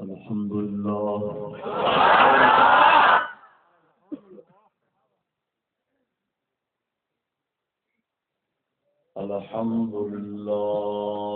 الحمد لله. الحمد لله.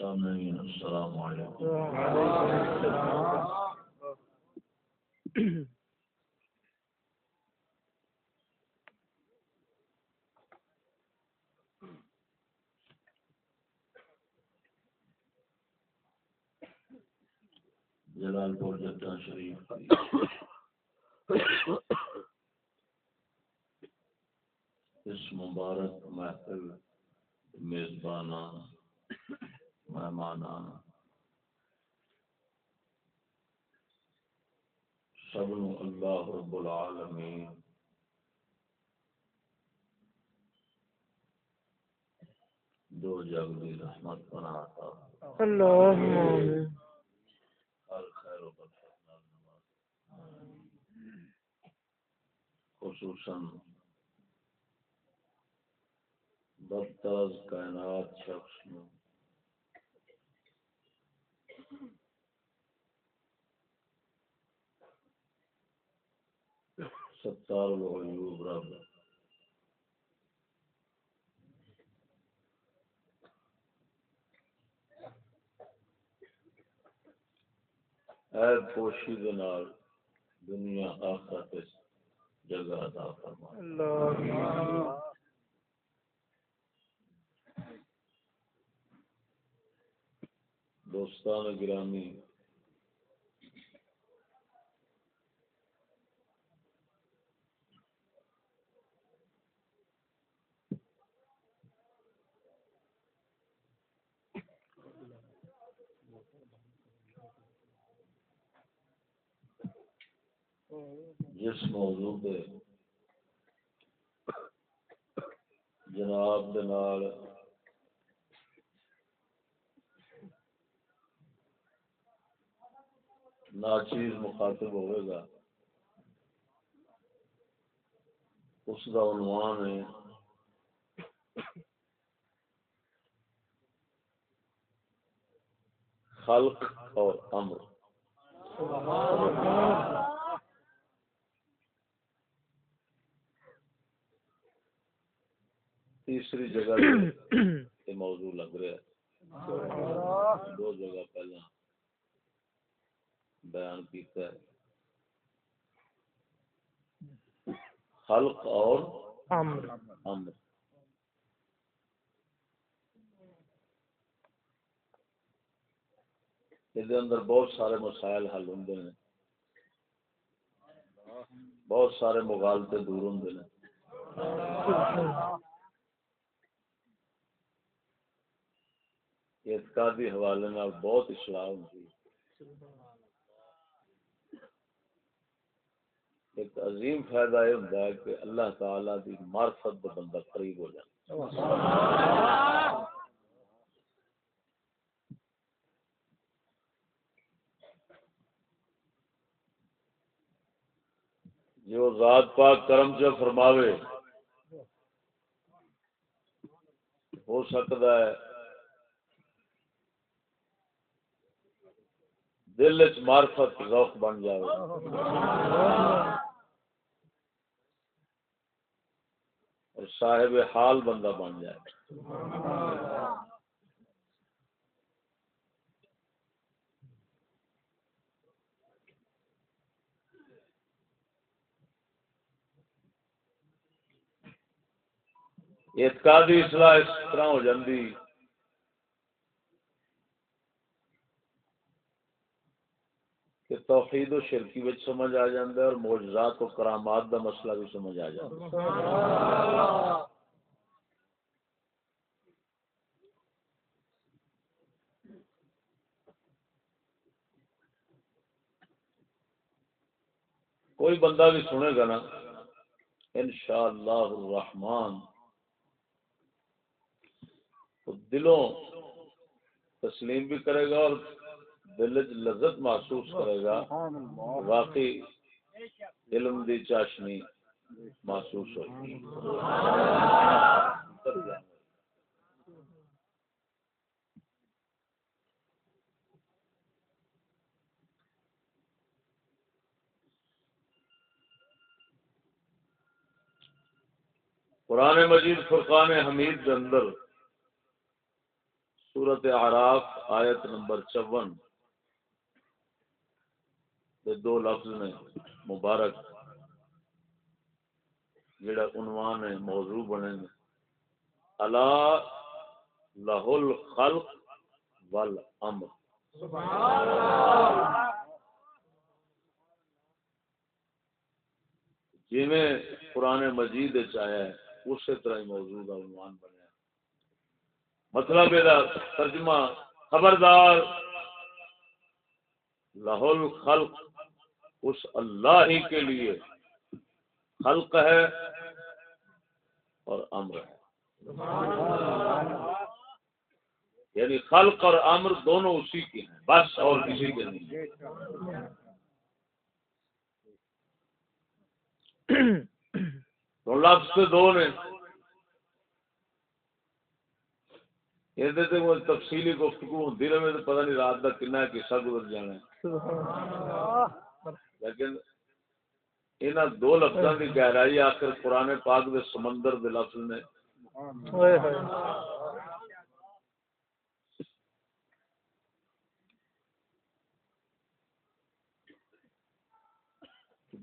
سامعین السلام علیکم. جلال پور جدہ شریف اس مبارک محفل میزبان مہمانہ سب اللہ رب العالمین دو جگ دی رحمت بنا اللہ خیر خصوصاً بدتاز کائنات شخص میں ستار العیوب رب اے پوشی دنال دنیا آخرت جگہ فرما دوستان گرامی جس موضوع پہ جناب دے نال ناچیز مخاطب ہوئے گا، اس کا عنوان ہے خلق اور امر۔ سبحان اللہ۔ تیسری جگہ یہ موضوع لگ رہا ہے۔ دو جگہ پہلا بیان کیتا ہے۔ خلق اور امر۔ امر۔ یہ اندر بہت سارے مسائل حل ہوں بہت سارے مغالطے دور ہوں اعتقادی حوالے نال بہت اصلاح ہوتی ایک عظیم فائدہ یہ ہوتا ہے کہ اللہ تعالی دی معرفت دے بندہ قریب ہو جائے جو ذات پاک کرم جو فرماوے، ہو سکتا ہے دل چ معرفت ذوق بن جائے اور صاحب حال بندہ بن جائے۔ اعتقادی اصلاح اس طرح ہو جاندی کہ توحید و شرکی وچ سمجھ آ جاندا ہے اور معجزات و کرامات دا مسئلہ بھی سمجھ آ جاندا ہے کوئی بندہ بھی سنے گا نا، انشاءاللہ الرحمن تو دلوں تسلیم بھی کرے گا اور دل چ لذت محسوس کرے گا۔ واقعی علم دی چاشنی محسوس ہوگی قرآن مجید فرقان حمید کے اندر سورت عراف آیت نمبر چون۔ دو لفظ نے، مبارک جڑا عنوان ہے، موضوع بنے نے۔ اللہ لہل خلق ول امر۔ جی میں قرآن مجید آیا ہے، اسی طرح ہی موضوع کا عنوان بنیا مطلب یہ ترجمہ خبردار لاہور خلق اس اللہ ہی کے لیے خلق ہے اور امر ہے۔ یعنی خلق اور امر دونوں اسی کے ہیں، بس اور کسی کے نہیں۔ تو لفظ دو نے۔ یہ تفصیلی گفتگو ہوتی رہے، تو پتہ نہیں رات کا کنا قصہ گزر جانا لیکن ان دو لفظوں کی گہرائی آخر قرآن پاک دے سمندر دے لفظ نے۔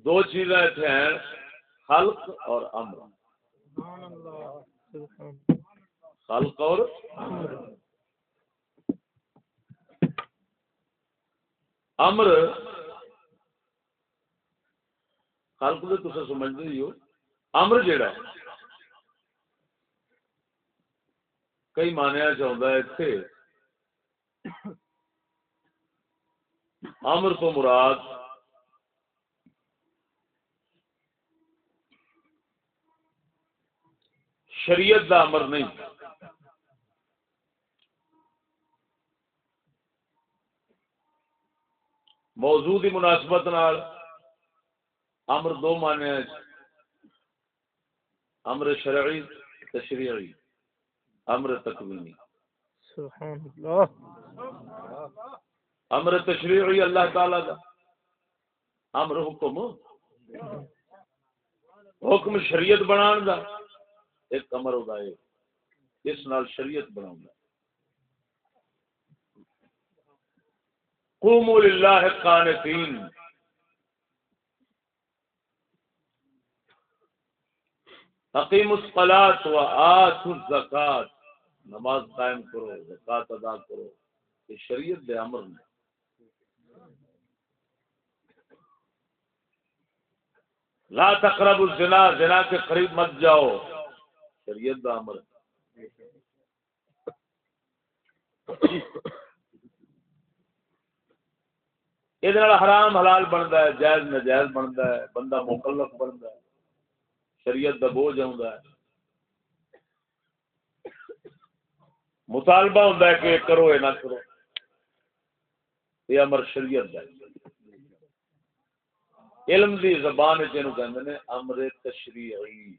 دو چیزیں اتنے ہیں خلق اور امر۔ خلق اور امر کل دے تسا سمجھ دے ہو۔ امر جیڑا ہے کئی مانیا چاہتا ہے اتنے امر تو مراد شریعت دا امر نہیں۔ موضوع ہی مناسبت نال امر دو مانے امر شرعی تشریعی۔ امر تکوینی۔ سبحان اللہ امر تشریعی اللہ تعالی دا۔ امر حکم۔ حکم شریعت بنان دا۔ ایک امر ہوتا ہے اس نال شریعت بناؤں دا۔ قوموا للہ قانتین۔ حقیم الصلاة و آت الزکاة. نماز قائم کرو، زکاة ادا کرو. یہ شریعت دے امر نے۔ لا تقرب الزنا، زنا کے قریب مت جاؤ۔ شریعت دا امر یہ حرام، حلال بنتا ہے، جائز نجائز بنتا ہے، بندہ مکلف بنتا ہے۔ شریعت دا بوجھ ہے۔ مطالبہ ہے کہ کرو یہ نہ کرو یہ امر شریعت ہے۔ علم دی زبان کہندے نے امر تشریعی۔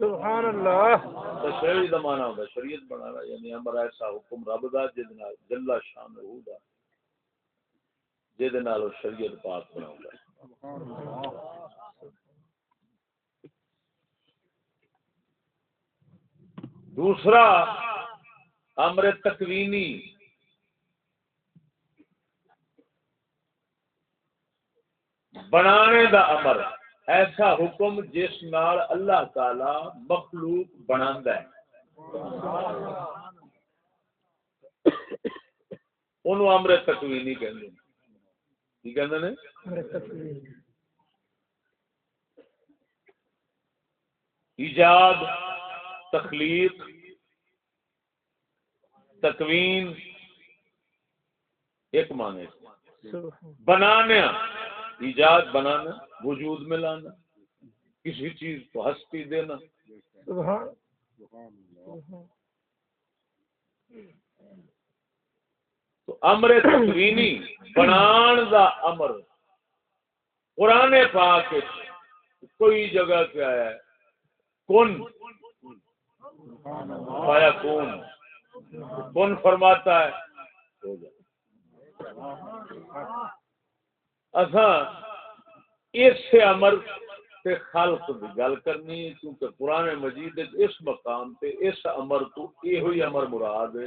سبحان اللہ۔ تشریعی دا معنی ہوندا شریعت بنانا یعنی امر ایسا حکم رب دا جے نال جل شان ہو دا دے نال شریعت پاک بناوندا دوسرا امر تکوینی۔ بنانے دا امر ایسا حکم جس نال اللہ تعالی مخلوق بنا انہوں امر تکوینی کہندے کی کہندے نے؟ ایجاد۔ تخلیق تکوین ایک معنی بنانا ایجاد بنانا وجود میں لانا کسی چیز کو ہستی دینا۔ تو امر تکوینی بنان دا امر۔ قرآن پاک کوئی جگہ کیا ہے؟ کن۔ پایا کون کون فرماتا ہے؟ اصا اس امر تے خلق کی گل کرنی، کیونکہ پرانے مجید اس مقام تے اس امر تو یہ ہوئی امر مراد ہے،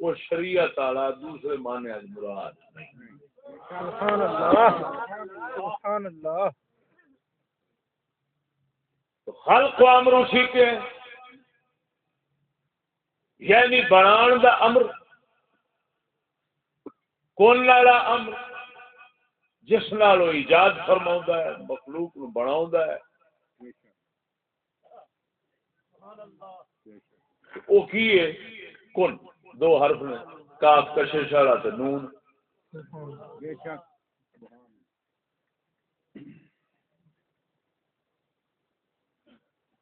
وہ شریعت والا دوسرے معنی مراد سبحان اللہ۔ سبحان اللہ خلق و امر اسی کے یعنی بنان دا امر کون لالا امر، جس نال وہ ایجاد فرما ہے، مخلوق نو بنا ہے۔ وہ کی ہے؟ کن۔ دو حرف نے۔ کاف، کشش والا تے نون۔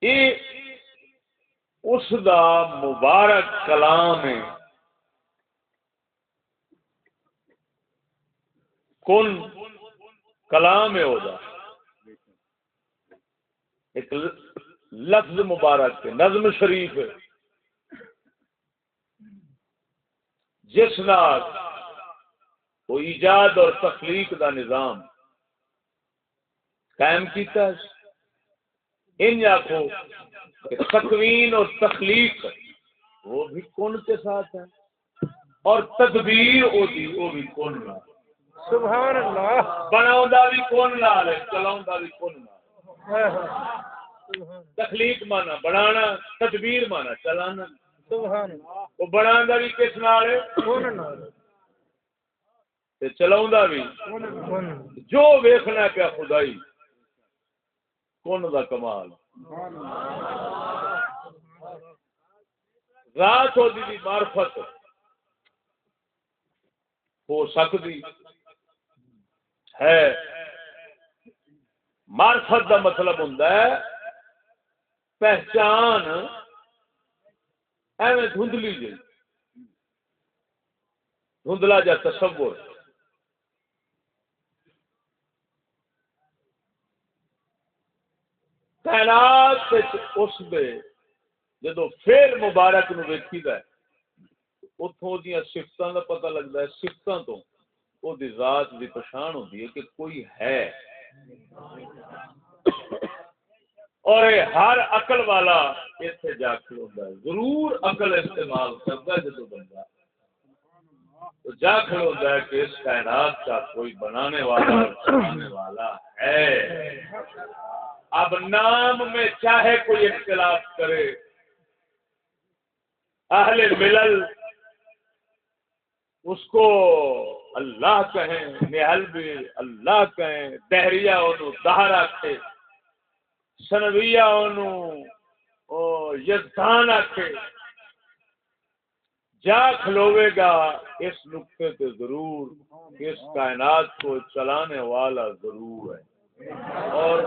یہ اس دا مبارک کلام ہے۔ کن کلام ہے دا ایک لفظ مبارک ہے، نظم شریف ہے۔ جس نال وہ ایجاد اور تخلیق دا نظام قائم کیتا ہے۔ ان آخو تکوین اور تخلیق وہ بھی کون کے ساتھ ہے اور تدبیر وہ بھی وہ بھی کون نہ سبحان اللہ۔ بنا بھی کون لال ہے چلا بھی کون لال تخلیق مانا بنانا تدبیر مانا چلانا۔ سبحان وہ بنا بھی کس نال ہے؟ کون نال؟ چلا بھی۔ جو ویخنا پیا خدائی کون دا کمال؟ رات ہوتی دی معرفت ہو سکتی ہے۔ معرفت دا مطلب ہوں پہچان ایویں دھندلی جی دھندلا جا تصور۔ تعینات اس دے جدو فیل مبارک نو ویکھی دا اتوں دیا سفتوں کا پتہ لگتا ہے سفتوں تو وہ ذات کی پچھان ہوتی ہے کہ کوئی ہے۔ اور ہر عقل والا اتنے جا کھلوا ہے، ضرور عقل استعمال کرتا ہے جدو بندہ تو جا کھلوا ہے کہ اس کائنات کا کوئی بنانے والا بنانے والا ہے۔ اب نام میں چاہے کوئی اختلاف کرے۔ اہل ملل اس کو اللہ کہیں، نہل بھی اللہ کہیں، دہریا انہوں دہر آکھے سنویا انہوں یزدان آکھے جا کھلوے گا اس نقطے سے ضرور، اس کائنات کو چلانے والا ضرور ہے۔ اور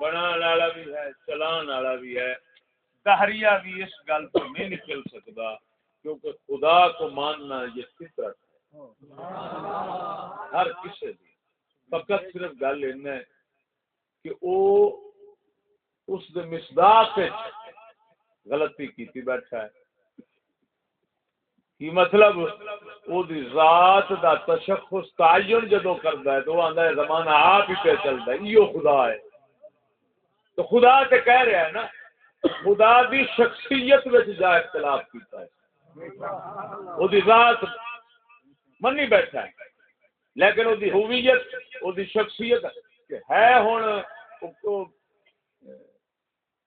بنا والا بھی ہے، چلان والا بھی ہے۔ دہریا بھی اس گل کو نہیں نکل سکتا کیونکہ خدا کو ماننا یہ فطرت ہے۔ ہر کسی بھی فقط صرف گل ہے کہ او اس دے مصداق غلطی کیتی بیٹھا ہے۔ کی مطلب؟ او دی ذات دا تشخص تعین جدو کردا ہے تو وہ آندا ہے، زمانہ آپ ہی پہ چلدا ہے، ایو خدا ہے۔ تو خدا تے کہہ رہا ہے نا، خدا دی شخصیت وچ جا اختلاف کیتا ہے۔ وہ ذات منی بیٹھا ہے، لیکن وہ ہویت وہ شخصیت ہے ہوں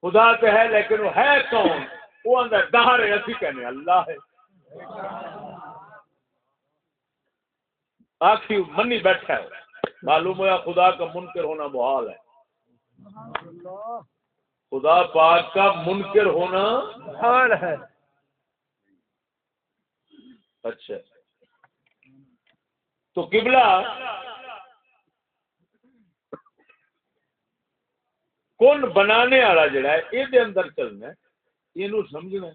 خدا تو ہے لیکن وہ ہے کون؟ وہ اندر دہر ہے، اسی کہنے اللہ ہے۔ آخری منی بیٹھا ہے۔ معلوم ہوا خدا کا منکر ہونا محال ہے۔ خدا پاک کا منکر ہونا محال ہے۔ اچھا۔ تو قبلہ کون بنانے والا جڑا ہے یہ اندر چلنا یہ سمجھنا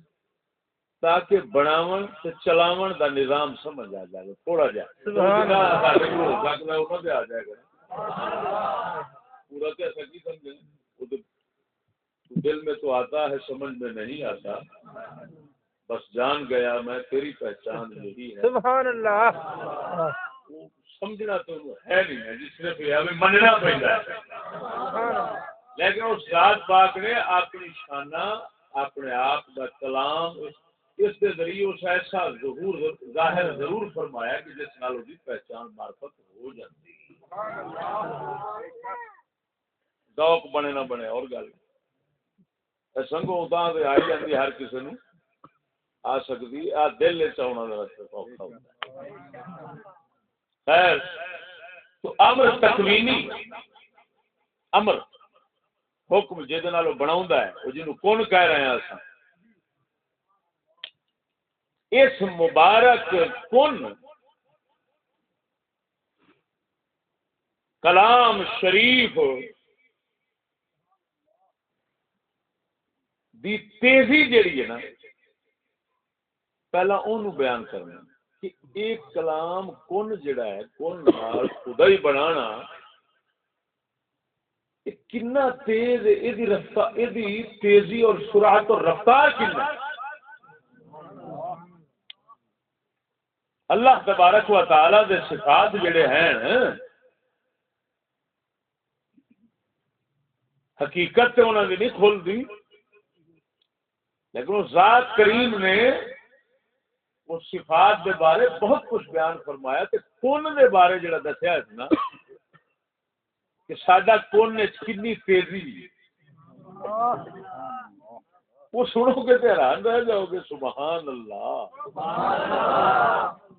تاکہ بناون تے چلاون دا نظام سمجھ آ جائے تھوڑا جا۔ آ جائے گا پورا ایسا کی دل میں تو آتا ہے سمجھ میں نہیں آتا۔ بس جان گیا میں تیری پہچان یہی ہے۔ سبحان اللہ۔ سمجھنا تو ہے نہیں ہے جس نے ہمیں مننا پہنتا لیکن اس ذات پاک نے اپنی شانہ اپنے آپ کا کلام اس اس کے ذریعے اس ایسا ظہور ظاہر ضرور فرمایا کہ جس نال اس پہچان مارفت ہو جاتی ذوق بنے نہ بنے، اور گل۔ سنگو اتنا آئی جاتی ہر کسی نے آ سکتی آ دل چاہنا خیر، تو امر تکوینی، امر حکم جہد بنا ہے وہ جنوب کون کہہ رہے ہیں اصا اس مبارک کن کلام شریف دی تیزی جیڑی ہے نا، پہلا اونوں بیان کرنا کہ ایک کلام کن جڑا ہے، کن نال خدا ہی بنانا کنا تیز ہے رفتار تیزی اور سرعت اور رفتار کنا اللہ تبارک و تعالی دے صفات جڑے ہیں، حقیقت تے انہوں نے نہیں کھول دی لیکن اس ذات کریم نے اس صفات دے بارے بہت کچھ بیان فرمایا تے کون دے بارے جڑا دسیا ہے نا، کہ ساڈا کون نے کنی تیزی۔ وہ سنو گے تے حیران رہ جاؤ گے، سبحان اللہ۔ سبحان اللہ۔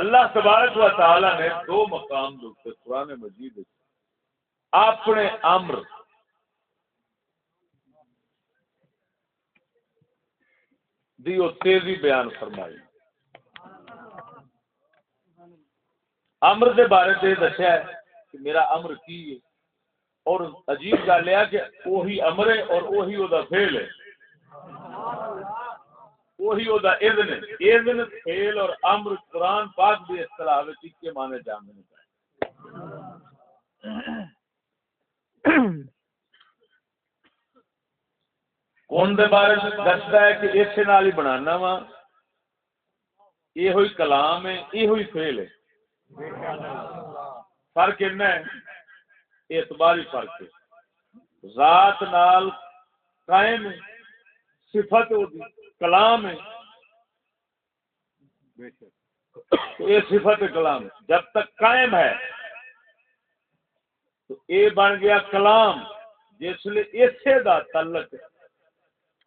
اللہ تبارک و تعالی نے دو مقام دے قرآن مجید اپنے امر۔ دی وہ تیزی بیان فرمائی۔ امر دے بارے تے دسیا ہے کہ میرا امر کی ہے۔ اور عجیب گل یہ کہ وہی امر ہے اور وہی وہ فیل ہے۔ وہی وہ اذن اذن فیل اور امر قرآن پاک بھی اصطلاح وچ کے مانے جاننے کون دے بارے میں دستا ہے کہ اسے نال ہی بنانا وا؟ یہ ہوئی کلام ہے یہ ہوئی فیل ہے۔ فرق ہے اعتباری فرق ہے۔ ذات نال قائم صفت کلام ہے۔ یہ صفت کلام جب تک قائم ہے تو یہ بن گیا کلام جس لیے اسے دا تعلق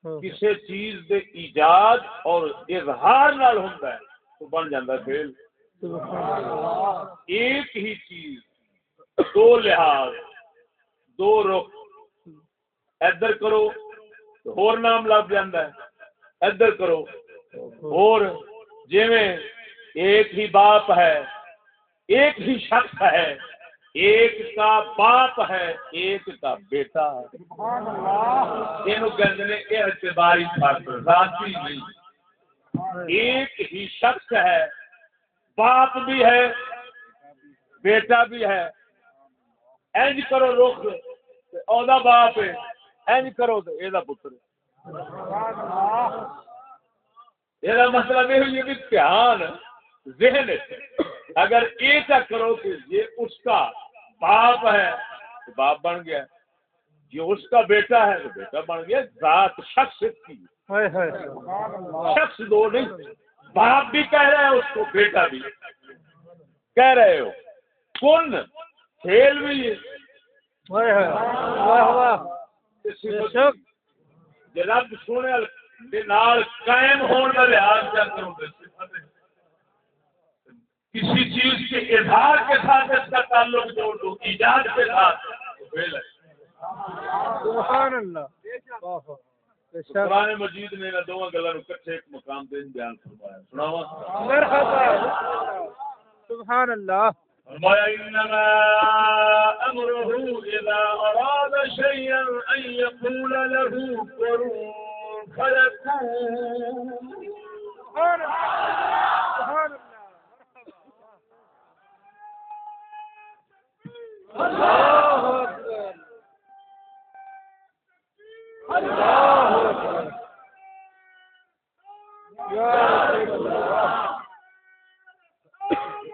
کسی چیز دے ایجاد اور اظہار نال ہوتا ہے تو بن جاتا فیل ایک ہی چیز دو لحاظ دو رخ۔ ادھر کرو ہور نام لگ جاندہ ہے۔ ادھر کرو۔ اور جویں ایک ہی باپ ہے، ایک ہی شخص ہے، ایک کا باپ ہے، ایک کا بیٹا ہے۔ یہ اعتباری فرق ذاتی نہیں۔ ایک ہی شخص ہے، باپ بھی ہے، بیٹا بھی ہے۔ اینج کرو رخ اودا باپ ہے، اینج کرو تو یہ پتر یہ مطلب یہ ہوئی کہ دھیان ذہن اگر یہ کرو کہ یہ اس کا باپ ہے تو باپ بن گیا۔ یہ اس کا بیٹا ہے تو بیٹا بن گیا۔ ذات شخص کی۔ شخص دو نہیں باپ بھی کہہ رہے ہیں اس کو بیٹا بھی۔ کہہ رہے ہو۔ کون کھیل بھی رب سونے قائم ہونے کا لحاظ کیا کرو کسی چیز کے اظہار کے ساتھ اس کا تعلق جوڑ دو ایجاد کے ساتھ سبحان اللہ۔ قرآن مجید نے دونوں گلوں کٹھے ایک مقام دے بیان فرمایا۔ سناوا سبحان اللہ۔ فرمایا انما امره اذا اراد شيئا ان يقول له كن فيكون سبحان اللہ سبحان اللہ اللہ اکبر اللہ اکبر یا رسول اللہ یا رسول اللہ یا علی اللہ زندہ باد زندہ باد سبحان اللہ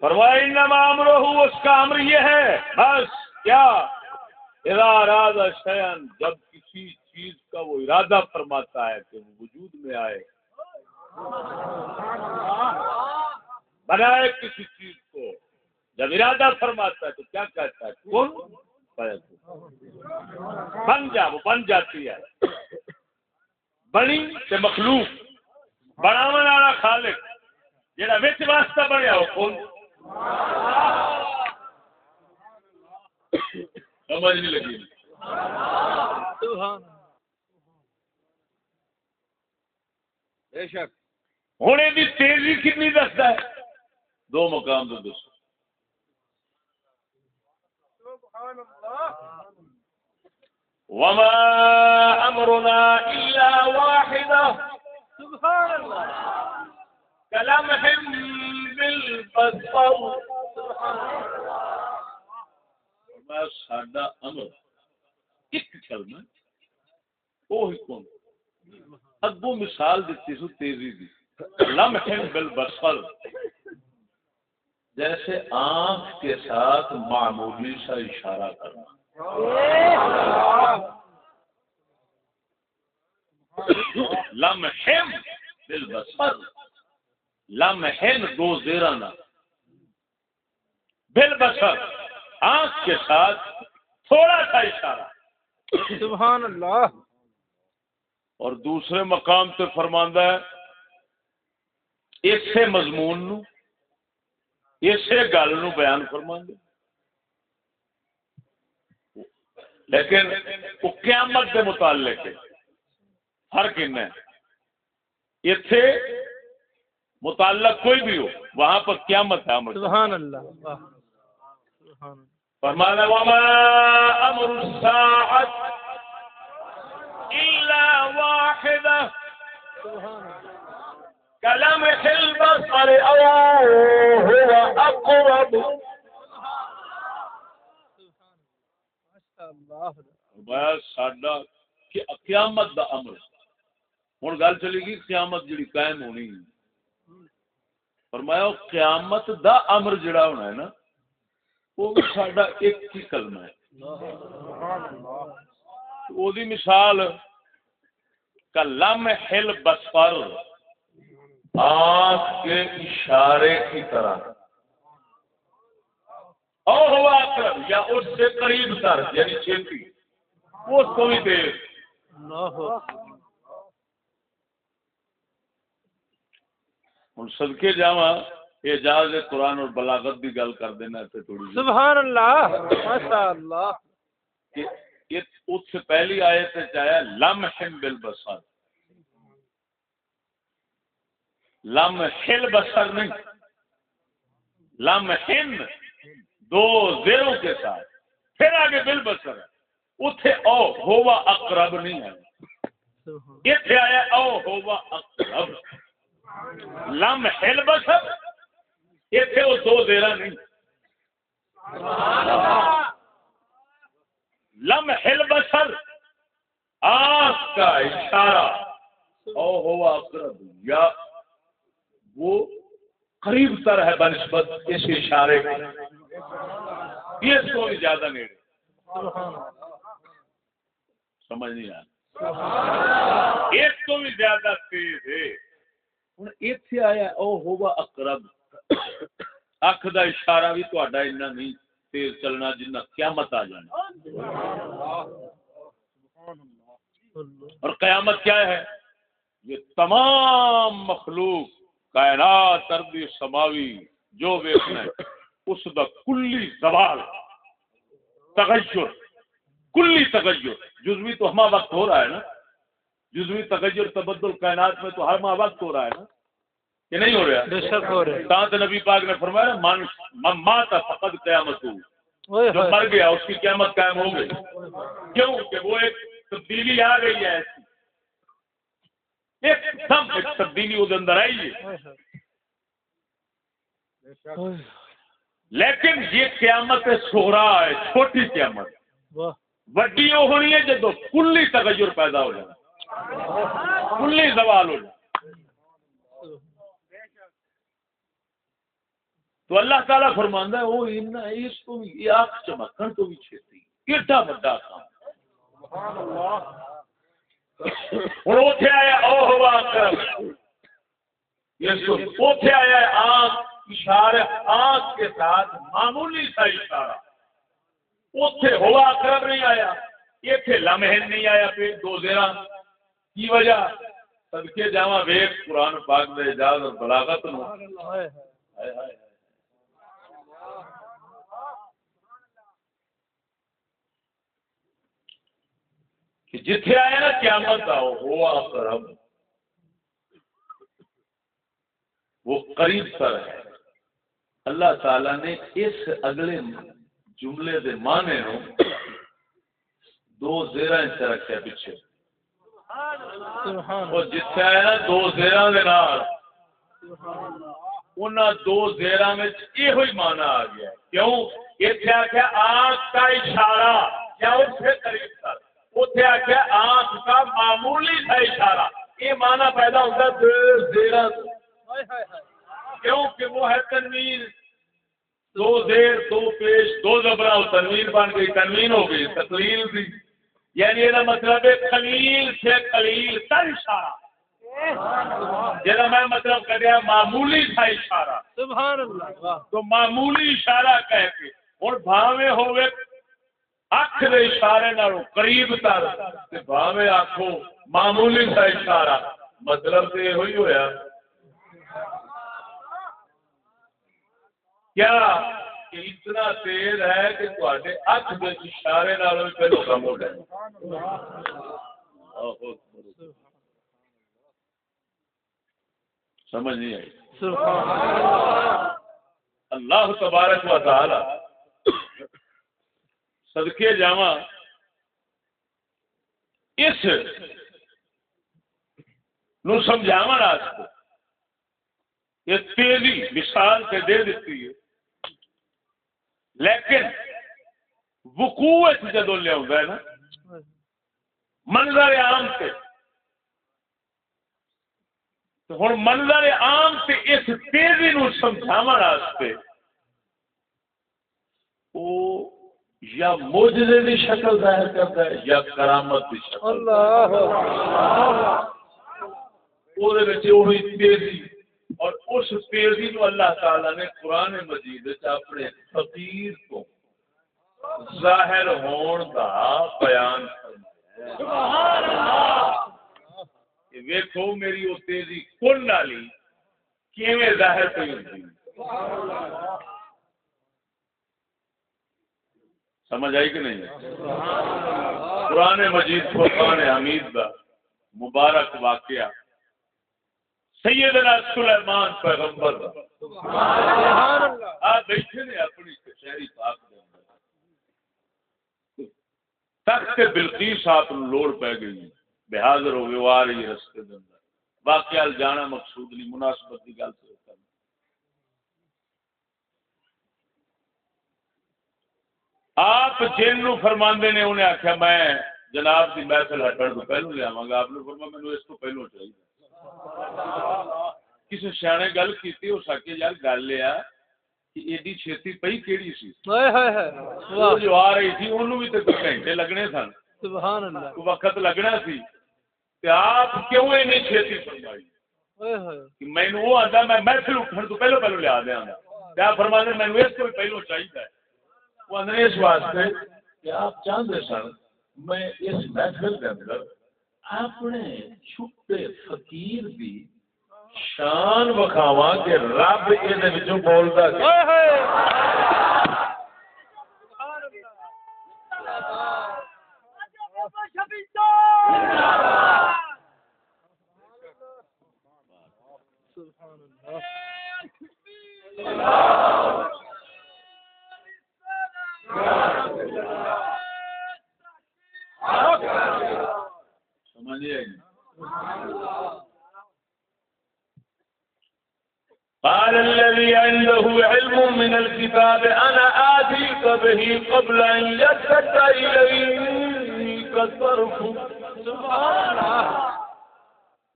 فرمایا، انما امرہ اس کا امر یہ ہے، بس کیا؟ ارادہ شیئن جب کسی چیز کا وہ ارادہ فرماتا ہے کہ وہ وجود میں آئے، بنائے کسی چیز کو، جب ارادہ فرماتا ہے تو کیا کہتا ہے؟ کون بن جا، وہ بن جاتی ہے۔ بنی سے مخلوق بناو والا خالق جہاں وچ واسطہ بنیا وہ کون؟ سمجھ نہیں لگی۔ بے شک۔ ہوں یہ تیزی کنی دستا ہے؟ دو مقام تو دسو۔ وما امرنا الا واحده سبحان اللہ۔ كلمح بالبصر. ساڈا امر ایک کلمہ کون؟ اگو مثال دیتی سو تیزی دی. بالبصر. جیسے آنکھ کے ساتھ معمولی سا اشارہ کرنا. لمحم بالبصر. لمحم دو زیرانا بالبصر آنکھ کے ساتھ تھوڑا سا اشارہ۔ سبحان اللہ۔ اور دوسرے مقام تے فرماندہ ہے اسے مضمون نو اسے گل نو بیان فرماندے لیکن وہ قیامت کے متعلق ہے ہر کن ہے اتنے متعلق کوئی بھی ہو وہاں پر قیامت ہے امر سبحان اللہ۔ فرمانا وما امر الساعة الا كلمح البصر او هو اقرب ماشاء اللہ بس ساڈا کہ قیامت دا امر ہن گل چلے گی قیامت جڑی قائم ہونی۔ ہے فرمایا، قیامت دا امر جڑا ہونا ہے نا، وہ بھی ساڈا ایک ہی کلمہ ہے۔ وہ دی مثال کلم ہل بسپر آنکھ کے اشارے کی طرح۔ اور ہوا اقرب یا اس سے قریب تر یعنی چھیتی اس کو بھی دیر ہوں سدکے جاوا اعجاز قرآن اور بلاغت کی گل کر دینا تھوڑی جی۔ سبحان اللہ ماشاء اللہ اس سے پہلی آیت چاہیا لمحم بالبصر۔ لمحل بصر نہیں۔ لمحن دو زیروں کے ساتھ۔ پھر آگے بالبصر۔ ہے اتھے او ہوا اقرب نہیں ہے۔ اتھے آیا او ہوا اقرب۔ لمحل بصر اتھے وہ دو زیرہ نہیں۔ لمحل بصر آنکھ کا اشارہ۔ او ہوا اقرب یا وہ قریب تر ہے بنسبت اس اشارے کے یہ اس کو بھی زیادہ نیڑے سبحان سمجھ نہیں آیا اس کو بھی زیادہ تیز ہے۔ ہوں اتنے آیا او ہوا اقرب اکھ دا اشارہ بھی تہاڈا اتنا نہیں تیز چلنا جنہ قیامت آ جانا اور قیامت کیا ہے یہ تمام مخلوق کائنات ارضی سماوی جو ویکھنا ہے اس دا کلی زوال تغیر کلی تغیر جزوی تو ہما وقت ہو رہا ہے نا جزوی تغیر تبدل کائنات میں تو ہر ماہ وقت ہو رہا ہے نا۔ کہ نہیں ہو رہا۔ بے شک ہو نبی پاک نے فرمایا من من مات فقد قیامت ہو۔ جو مر گیا اس کی قیامت قائم ہو گئی۔ کیوں؟ کہ وہ ایک تبدیلی آ گئی ہے۔ ایسی ایک دم ایک تبدیلی وہ اندر آئی ہے۔ لیکن یہ قیامت سہرا ہے چھوٹی قیامت۔ واہ۔ وڈی وہ ہونی ہے جب کلی تغیر پیدا ہو جائے۔ کلی زوال ہو جائے تو اللہ تعالیٰ فرماندا ہے وہ ان اس کو بھی، یہ آنکھ چمکن تو بھی چھیتی۔ ایڈا بڑا کام۔ ہوں اوتھے آیا او ہوا کرم یہ سن، اوتھے آیا ہے آنکھ، اشارہ آنکھ کے ساتھ معمولی سا اشارہ۔ اوتھے ہوا کرم نہیں آیا ایتھے لمحے نہیں آیا پھر، دو زیرہ۔ کی وجہ؟ صدقے جاواں ویک قرآن پاک دے اجاز اور بلاغت نو۔ ہائے ہائے کہ جتھے آیا نا قیامت آؤ ہوا کرم وہ قریب تر ہے۔ اللہ تعالی نے اس اگلے جملے دے معنی نو دو زیرہ چ رکھا پیچھے۔ جتھے نا دو دے نال انہاں معنی آ گیا کیوں؟ اتنے آخیا آنکھ کا اشارہ یا اس سے قریب تر اتنے آخیا آنکھ کا معمولی سا اشارہ۔ یہ معنی پیدا ہوتا ہے دو کیوں کہ وہ ہے تنوین دو زیر دو پیش دو زبرا تنوین بن گئی تنوین ہو گئی تقلیل بھی یعنی یہ مطلب ہے خلیل سے قلیل تر اشارہ۔ جہاں میں مطلب کر معمولی تھا اشارہ۔ سبحان اللہ۔ تو معمولی اشارہ کہہ کے ہوں بھاوے ہوے اکھ دے اشارے نالوں قریب تر۔ تے بھاوے آکھو معمولی سا اشارہ۔ مطلب یہ ہوئی ہویا۔ کیا اتنا تیز ہے کہ تے اکھ دے اشارے نالوں پہلو کم ہو جائے سمجھ نہیں آئی اللہ تبارک و تعالی صدقے جاواں اس نو سمجھاوا واسطے یہ تیزی مثال سے دے دیتی ہے لیکن وقوع جدو لیا ہے نا منظر عام سے ہوں منظر عام سے اس تیزی نو سمجھاوا واسطے وہ یا موجزے دی شکل ظاہر کرتا ہے یا کرامت دی شکل۔ اللہ۔ تیزی۔ اور اس تیزی نو اللہ تعالی نے قرآن مجید اپنے فقیر کو ظاہر ہون کا بیان ویکو میری وہ تیزی کل والی کیویں ظاہر پہ ہوتی سمجھ آئی کہ نہیں؟ قرآن مجید فرقان حمید کا مبارک واقعہ سیدنا سلیمان پیغمبر۔ آ بیٹھے نے اپنی کچہری پاک دے اندر۔ تخت بلقیس آپ لوڑ پہ گئی۔ بحاضر ہو گئے آ رہی رستے دے اندر۔ واقعہ جانا مقصود نہیں مناسبت کی گل سے کرنا۔ آپ جن نو فرماندے نے انہیں آخیا میں جناب کی محفل ہٹن تو پہلو لیا گا۔ آپ نے فرما مینو اس کو پہلو چاہیے۔ کسی سیانے گل کی ہو سکے یار گل یہ کہ ایڈی چھتی پئی کیڑی سی جو آ رہی تھی انہوں بھی تو گھنٹے لگنے سن سبحان اللہ وقت لگنا سی تے آپ کیوں چھتی فرمائی میں محفل اٹھن تو پہلو پہلو اس کو پہلو چاہیے وہ اندر اس واسطے کہ آپ چاہتے سن میں اس محفل کے اندر اپنے چھپے فقیر دی شان وکھاوا کہ رب یہ بولتا سبحان اللہ۔ ہاں جی، ہاں جی۔ قال الذي عنده علم من الكتاب انا اتيك به قبل ان يتك اليك الطرف سبحان الله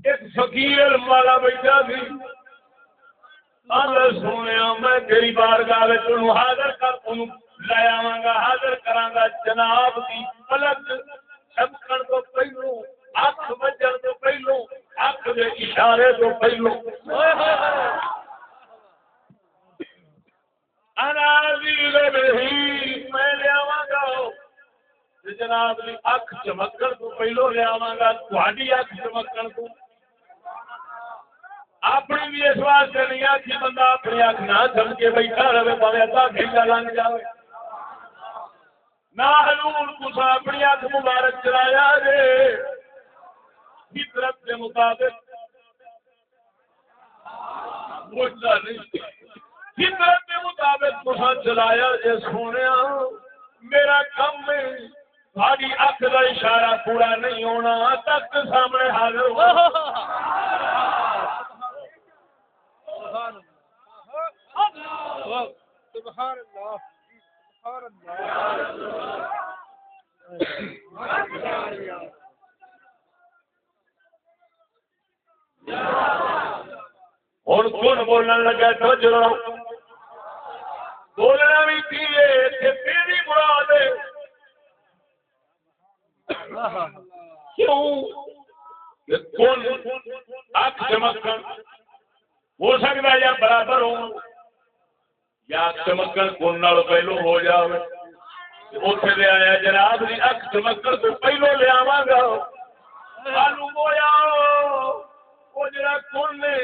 ایک فقیر والا بیٹھا سی اللہ سونے میں تیری بارگاہ وچ تین حاضر کر تم لے آواں گا، حاضر کراں گا جناب کی پلک۔ چمکن تو پہلو۔ اکھ بجن تو پہلو اکھ دے اشارے تو پہلو۔ انا عزیز نہیں میں لیا گا جناب کی اکھ چمکن تو پہلو لیا گا تھوڑی اکھ چمکن تو۔ اپنی بھی اس واسطے نہیں آتی بندہ اپنی اکھ نہ چمکے بیٹھا رہے، پاوے ادھا گھنٹہ لنگ جائے نہ حضور تسا اپنی اکھ مبارک چلایا جے۔ فطرت کے مطابق۔ فطرت کے مطابق تسا چلایا جے سونے میرا کم ہے تھوڑی اکھ کا اشارہ پورا نہیں ہونا۔ تک سامنے حاضر ہو۔ سبحان اللہ۔ سبحان اللہ۔ ہوں کون بولنے لگا تو بولنا بھی تھی تیری مراد ہے۔ کیوں؟ کون اک چمکن ہو سکتا یا برابر ہو یا اک چمکن کون نال پہلو ہو جاوے؟ اوتھے لے آیا جناب جی اک چمکن تو پہلو لے آواں گا۔ معلوم ہویا او جڑا کون نے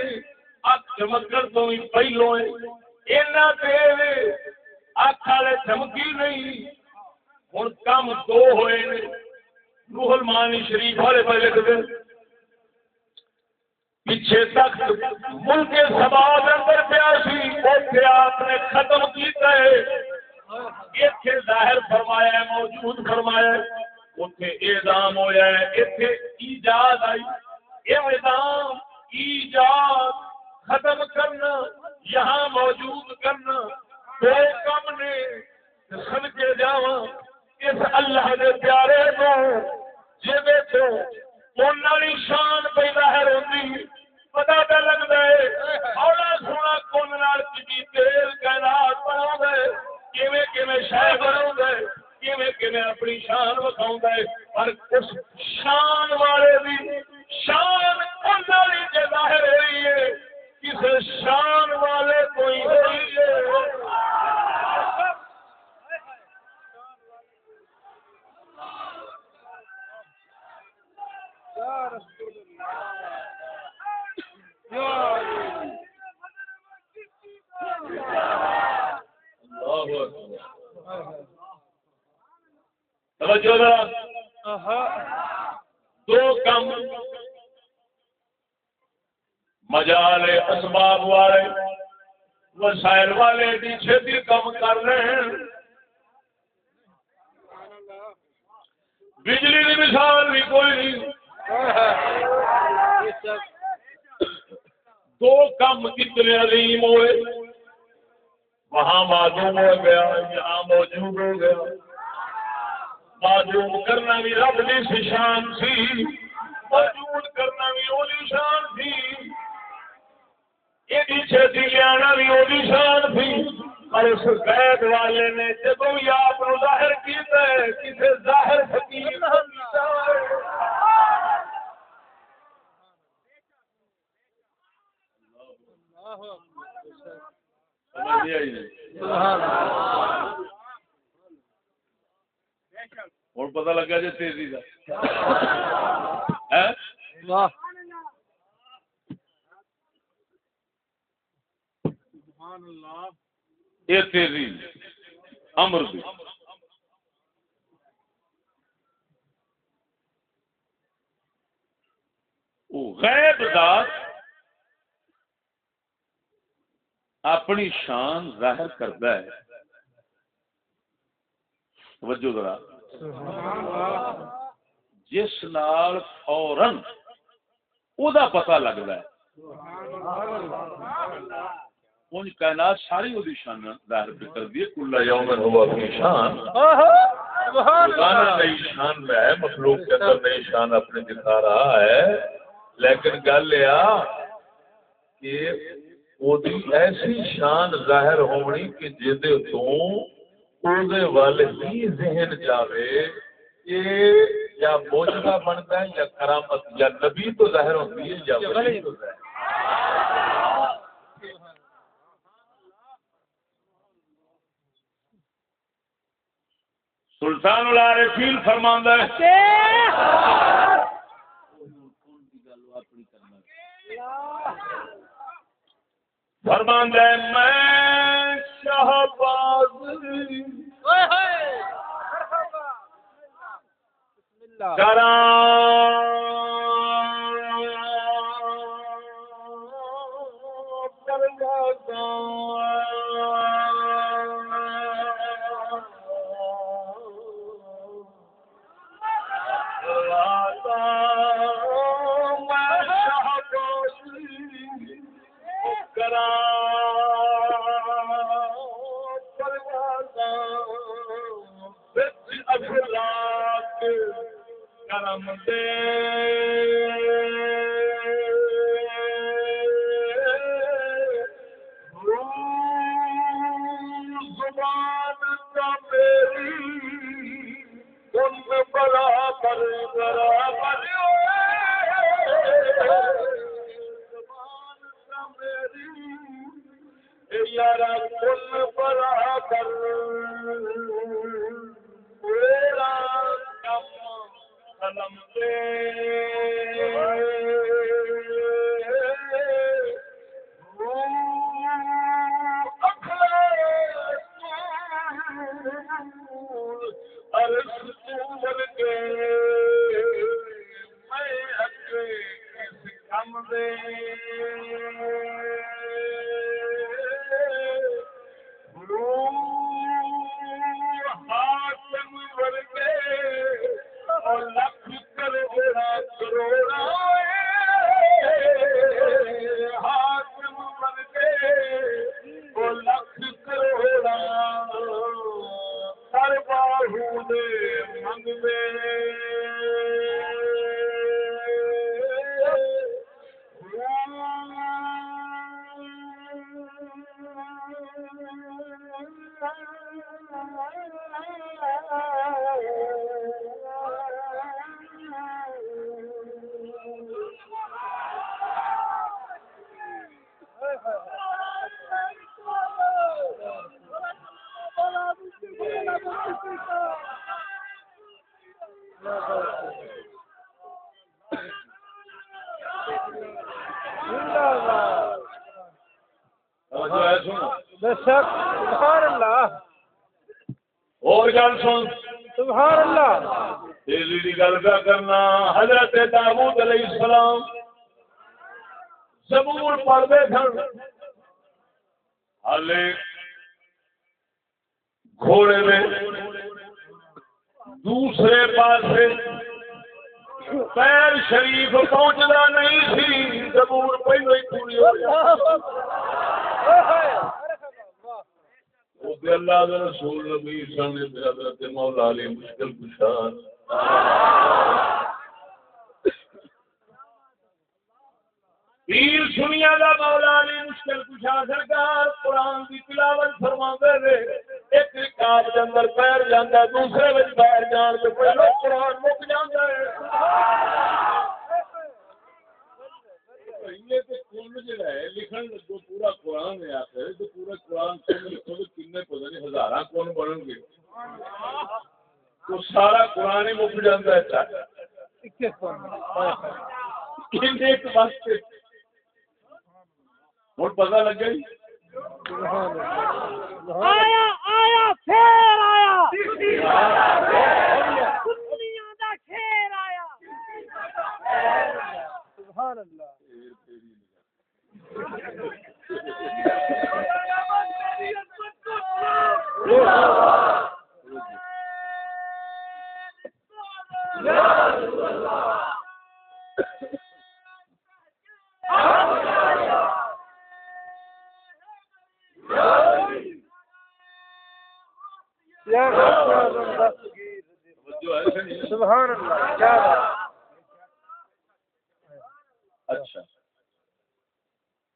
اک چمکن تو ہی پہلو ہے اینا تے اک والے چمکی نہیں۔ ہن کم دو ہوئے نے۔ روح المانی شریف والے پہلے لکھتے پیچھے تک ملک سماج اندر پیا سی۔ اتنے آپ نے ختم کیتا ہے۔ اتنے ظاہر فرمایا ہے، موجود فرمایا ہے۔ اتنے اعدام ہوا ہے۔ اتنے ایجاد آئی۔ یہ اعدام ایجاد، ختم کرنا، یہاں موجود کرنا دو کم نے سن کے جاواں، اس اللہ دے پیارے کو جی دیکھو انہوں شان پہ ظاہر ہوتی پتا پہ لگتا ہے اولا سونا کون کی تیل کائنات بنا دے کیویں کیویں شہ بنا دے کیویں کیویں اپنی شان بکھاؤں ہے، پر اس شان والے بھی شان انہوں نے ظاہر ہوئی ہے کس شان والے کوئی ہوئی ہے۔ یا رسول اللہ یا توجہ ذرا۔ دو کم۔ مجال اسباب والے وسائل والے بھی چھتی کم کر رہے ہیں۔ بجلی کی مثال بھی کوئی نہیں۔ دو کم کتنے عظیم ہوئے۔ وہاں معلوم ہو گیا، یہاں موجود ہو گیا۔ معلوم کرنا بھی رب کی شان سی موجود کرنا بھی وہی شان تھی یہ چھتی لیا بھی وہی شان تھی اور اس قید والے نے جب بھی آپ ظاہر کیا ہے کسی ظاہر فقیر کو کیتا ہے۔ سبحان اللہ۔ ہوں پتا لگا جی تیزی کا یہ تیزی امر غیب ذات اپنی شان ظاہر کرتا ہے۔ توجہ ذرا۔ جس نال فورن او دا پتہ لگتا ہے۔ اونج کائنات ساری وہ شان ظاہر کر دی کل یوم ہوا اپنی شان۔ سبحان اللہ نئی شان میں ہے مخلوق کے اندر نئی شان اپنے دکھا رہا ہے۔ لیکن گل یہ کہ وہ ایسی شان ظاہر ہونی کہ جدے تو اودے وال ہی ذہن جاوے کہ یا موجودہ بنتا ہے یا کرامت یا نبی تو ظاہر ہوتی ہے یا ولی تو ظاہر سلطان العارفین فرماندا ہے۔ فرماندا ہے، میں شہباز اوئے ہوئے دے زبان کا میری ان برابر برابر زبان کا میری کل قلم دے کم دے ورگے لکھ کروڑا کروڑا شک سبحان اللہ۔ اور گل سن۔ سبحان اللہ۔ تیزی کی گل کا کرنا حضرت داود علیہ السلام زبور پڑھتے سن۔ رسول نبی سن حضرت مولا علی مشکل کشا قرآن ہی جاتا ہے کن ایک واسطے ہوں پتا لگ گئی آیا آیا پھر آیا دنیا دا کھیر آیا سبحان اللہ یا رسول اللہ جو ہے نہیں سبحان اللہ کیا بات اچھا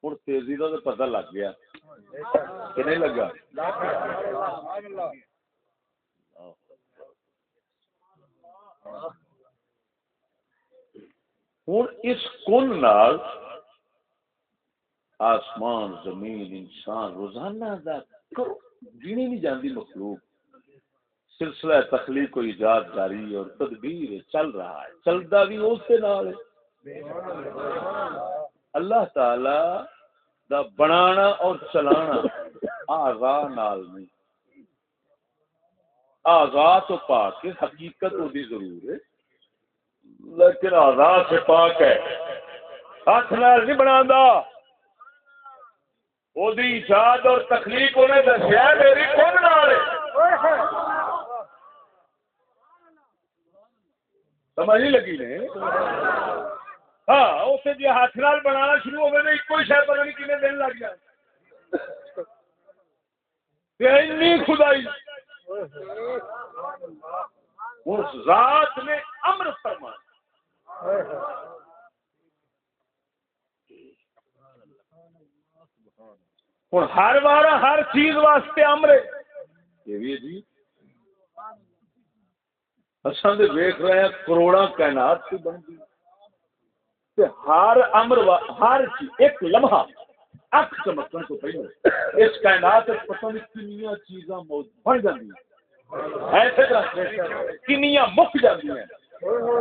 ہوں تیزی کا تو پتا لگ گیا کہ نہیں لگا سبحان اللہ ہوں اس کن نال آسمان زمین انسان روزانہ دا کرو گنی نہیں جاندی مخلوق سلسلہ تخلیق و ایجاد جاری اور تدبیر چل رہا ہے، چلتا بھی اس کے نال اللہ تعالی دا بنانا اور چلانا آغا نال نہیں۔ آغا تو پاک ہے، حقیقت وہ بھی ضرور ہے۔ لیکن آغا سے پاک ہے۔ ہاتھ نال نہیں بنا وہ ایجاد اور تخلیق انہیں دسیا میری کون نال ہے سمجھ نہیں لگی نے؟ ہاں اسے جی ہاتھ نال بنانا شروع ہو گئے نا ایک ہی شاید پتہ نہیں کتنے دن لگ جائے۔ اتنی خدائی۔ اس ذات نے امر فرمایا۔ ہوں ہر بار ہر چیز واسطے امر یہ بھی ہے جی۔ اصل تو ویخ رہے ہیں کروڑا کائنات سے بن گئی۔ تے ہر امر وا- ہر چیز ایک لمحہ اک چمکن تو پہلے۔ اس کائنات وچ پتہ نہیں کنیاں چیزاں موجود بن جاندیاں۔ ایسے طرح کنیاں مک جاندیاں۔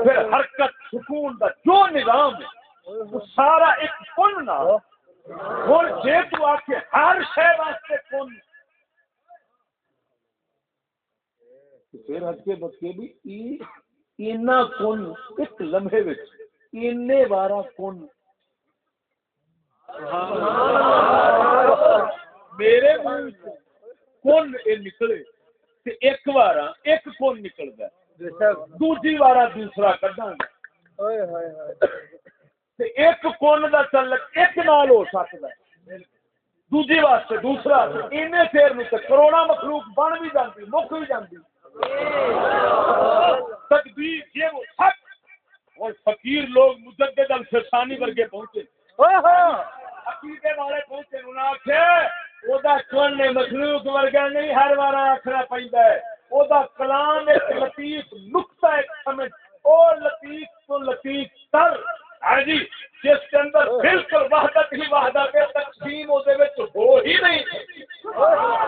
پھر حرکت، سکون دا جو نظام ہے، وہ سارا ایک کن نہ ہن جے تو آ کے ہر شے واسطے کن پھر اگے بچے بھی ای اینا کن ایک لمحے وچ اینے وارا کن میرے منہ کن اے نکلے تے ایک وارا ایک کن نکلدا ہے دوسری وارا دوسرا کڈاں گے اوئے ایک کون دا تعلق ایک نال ہو سکتا ہے واسطے دوسرا اینے پھر نو تے کروڑا مخلوق بن بھی جاندی مک بھی جاندی تقدیر یہ وہ سب اور فقیر لوگ مجدد الفسانی ورگے پہنچے۔ اوئے ہوئے عقیدے والے پہنچے وہ کون نے مخلوق ورگا نہیں ہر پہنتا ہے۔ وہ کلام ایک لطیف نقطہ ایک سمجھ۔ اور لطیف تو لطیف تر۔ ہاں جی جس کے اندر بالکل وحدت ہی وحدت ہے تقسیم وہ ہو ہی نہیں۔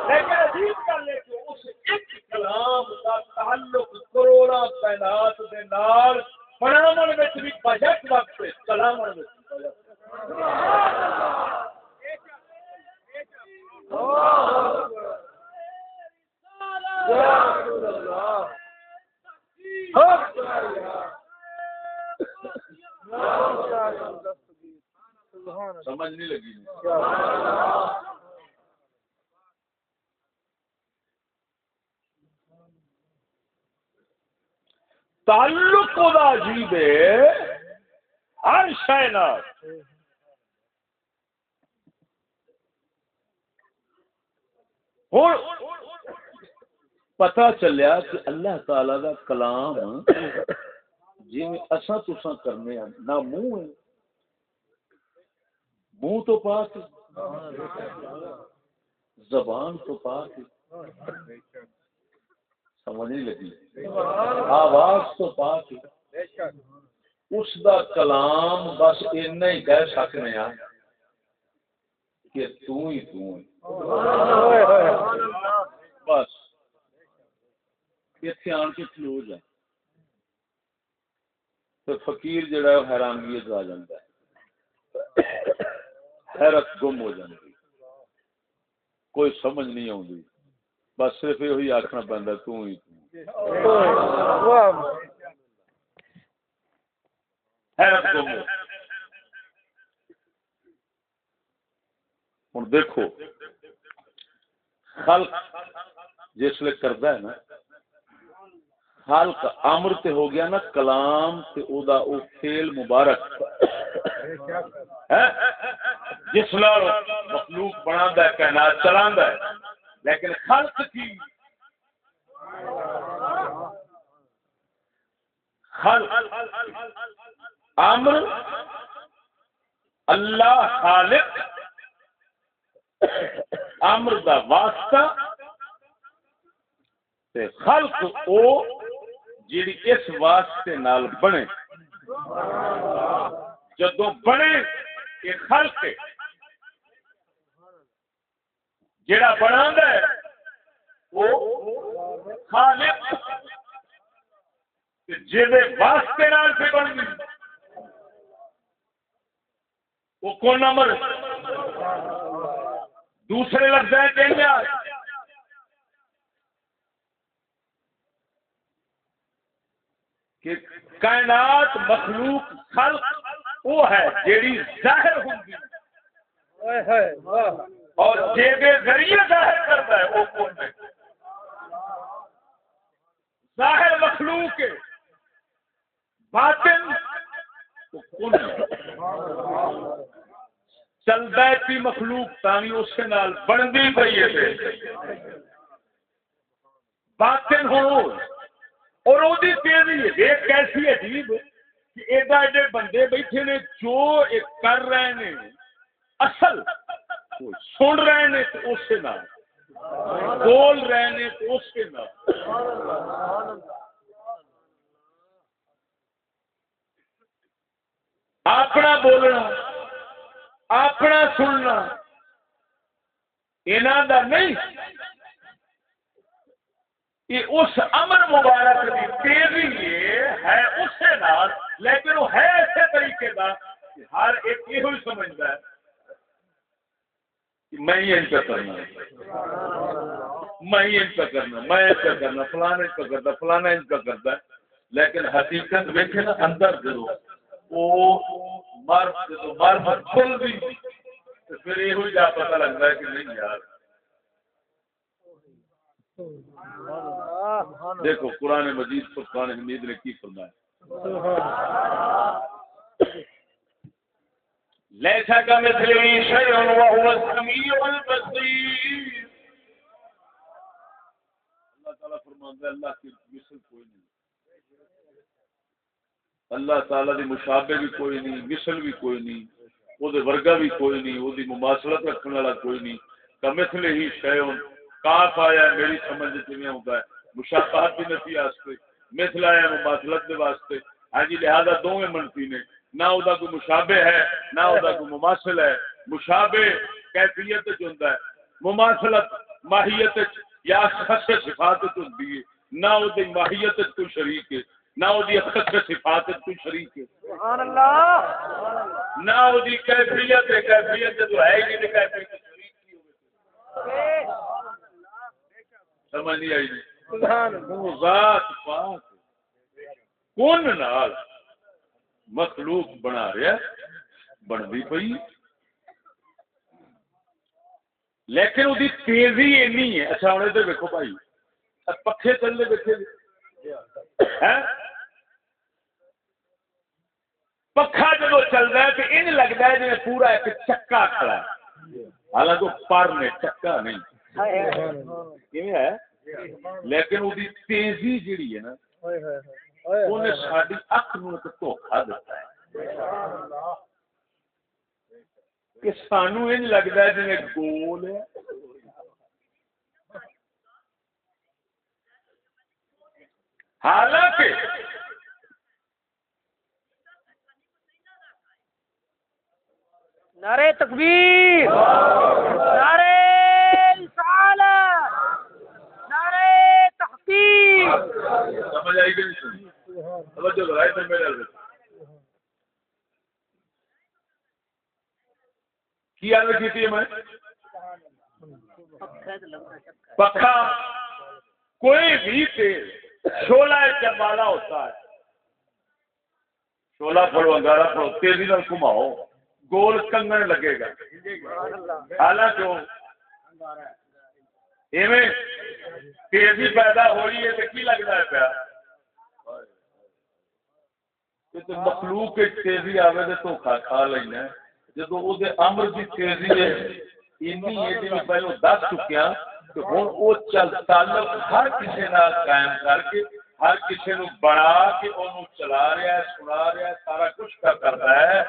لیکن عجیب گل ہے کہ اس ایک کلام کا تعلق کروڑا کائنات دے نال بناون وچ بھی بجٹ وقت ہے کلام وچ بھی بجٹ۔ سمجھ نہیں لگی۔ تعلق دا عجیب ہے ہر شے نال۔ ہوں پتا چلیا کہ اللہ تعالی دا کلام جی اصا تسا کرنے ہیں نہ منہ ہے منہ تو پاک زبان تو پاک سمجھ نہیں لگی آواز تو پاک اس دا کلام بس اتنا ہی کہہ سکنے ہیں کہ تو ہی تو ہے اوئے ہوئے بس اتنے آن کے کھلو جا تو فقیر جڑا ہے وہ حیرانگی آ جاتا ہے۔ حیرت گم ہو جاتی کوئی سمجھ نہیں آتی بس صرف یہ آخنا پہنتا تو ہی۔ حیرت گم ہو۔ ہوں دیکھو، خلق جسے کرتا ہے نا خلق امر تے ہو گیا نا کلام تے او دا او کھیل مبارک۔ ہاں؟ جس نال مخلوق بناندا ہے، کائنات چلاندا ہے۔ لیکن خلق کی؟ خلق۔ امر اللہ خالق۔ امر دا واسطہ۔ تے خلق او جیڑی اس واسطے نال بنے۔ جدو بنے، یہ خلق جیڑا بنا ہے، وہ خالق۔ تے واسطے نال سے بن گئی وہ کون نمبر دوسرے لفظ ہیں کہیں کہ کائنات مخلوق خلق وہ ہے جیڑی ظاہر واہ۔ اور جیبے ذریعے ظاہر کرتا ہے وہ کون ہے؟ ظاہر مخلوق ہے۔ باطن کون ہے؟ چلتا ہے پی مخلوق تانی اس کے نال بنتی پی ہے۔ باطن ہو۔ اور وہ تیزی ہے دیکھ کیسی عجیب کہ ایڈا ایڈے بندے بیٹھے نے جو کر رہے ہیں اصل سن رہے ہیں تو اس کے نال بول رہے ہیں تو اس کے نال اپنا بولنا، اپنا سننا، انہاں دا نہیں۔ یہ اس امر مبارک کی تیزی یہ ہے اسے نال لیکن وہ ہے ایسے طریقے کا ہر ایک یہ سمجھتا ہے میں ہی ان کا کرنا میں ہی ان کا کرنا میں ان کا کرنا فلانا ان کا کرتا فلانا ان کا کرتا ہے۔ لیکن حقیقت دیکھے نا، اندر جدو وہ مر مر مر کھل بھی پھر یہ جا پتا لگتا ہے کہ نہیں یار۔ دیکھو قرآن مجید فرقان حمید نے کی فرمایا؟ لیسا کا مثل شیء وهو السمیع البصیر. اللہ تعالیٰ اللہ کی مثل کوئی نہیں. اللہ تعالیٰ دی مشابہ بھی کوئی نہیں مثل بھی کوئی نہیں وہ ورگا بھی کوئی نہیں وہ مماثلت رکھنے والا کوئی نہیں. کمثل ہی شیء کاف آیا ہے میری سمجھ میں ہوتا ہے۔ مشابہت بھی نفی واسطے مثل آیا مماثلت دے واسطے۔ ہاں جی لہذا دونوں منفی نے۔ نہ وہ کوئی مشابہ ہے نہ وہ کوئی مماثل ہے۔ مشابہ کیفیت ہوتا ہے۔ مماثلت ماہیت یا خص صفات ہوتی ہے۔ نہ وہ ماہیت کوئی شریک ہے نہ وہ خص صفات کوئی شریک ہے۔ سبحان اللہ۔ نہ وہ کیفیت ہے کیفیت جو ہے ہی نہیں کیفیت شریک کی سمجھ نہیں آئی نہیں سبحان اللہ۔ ذات پاک کون نال مخلوق بنا رہا بنتی پئی۔ لیکن وہ تیزی اینی ہے۔ اچھا ہوں ادھر ویکو بھائی۔ پکھے چلے بیٹھے پکھا جب چلتا ہے تو ان لگتا ہے جی پورا ایک چکا کھڑا ہے۔ حالانکہ پر نے چکا نہیں۔ ہے لیکن وہ تیزی جیڑی ہے نا انہیں ساری اک نو ایک دھوکھا دیتا ہے۔ کہ سانو یہ لگتا ہے جی گول ہے۔ حالانکہ تکبیر۔ نعرے سمجھ آئی کہ نہیں توجہ کرائے تو میرے کی عرض کی تھی میں؟ پکا۔ کوئی بھی تیل شولا جب ہوتا ہے۔ شولا پھڑو انگارا پھڑو۔ تیزی نال گھماؤ۔ گول کنگن لگے گا۔ حالانکہ ایویں تیزی پیدا ہو رہی ہے تو کی لگتا ہے پیا؟ مخلوق تیزی آوے تو دھوکھا کھا لینا جب وہ امر کی تیزی ہے، اینی ہے جی میں پہلو دس چکیا کہ ہوں وہ چل تعلق ہر کسی نال قائم کر کے، ہر کسی نو بڑا کے انہوں چلا رہا ہے، سنا رہا ہے، سارا کچھ کر کر رہا ہے۔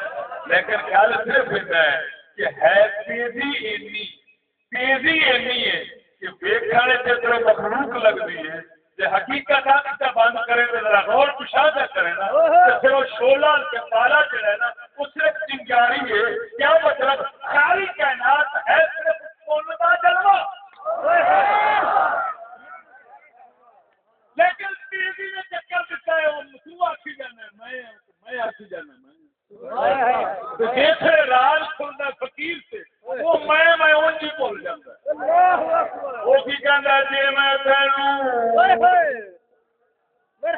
لیکن گل صرف اتنا ہے کہ ہے تیزی اینی تیزی اینی ہے۔ ویکھنے جتنے مخلوق لگتی ہے کہ حقیقت آتا بند کرے تو ذرا غور مشاہدہ کرے نا پھر وہ شولا پالا جو ہے نا وہ صرف چنگاری ہے۔ کیا مطلب؟ ساری کائنات ہے صرف کون کا جلوہ۔ لیکن تیزی نے چکر دیتا ہے وہ تو آخی جانا میں میں آخی جانا میں جیسے راج کھلتا فقیر سے۔ وہ میں میں جی بھول جاتا ہے اللہ اکبر۔ وہ کی کہندا جی میں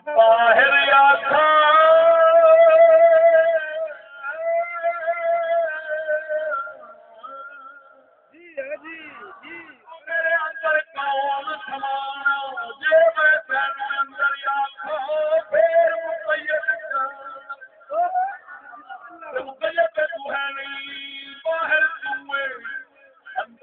باہر آکھاں ہاں جی باہر ہے اندر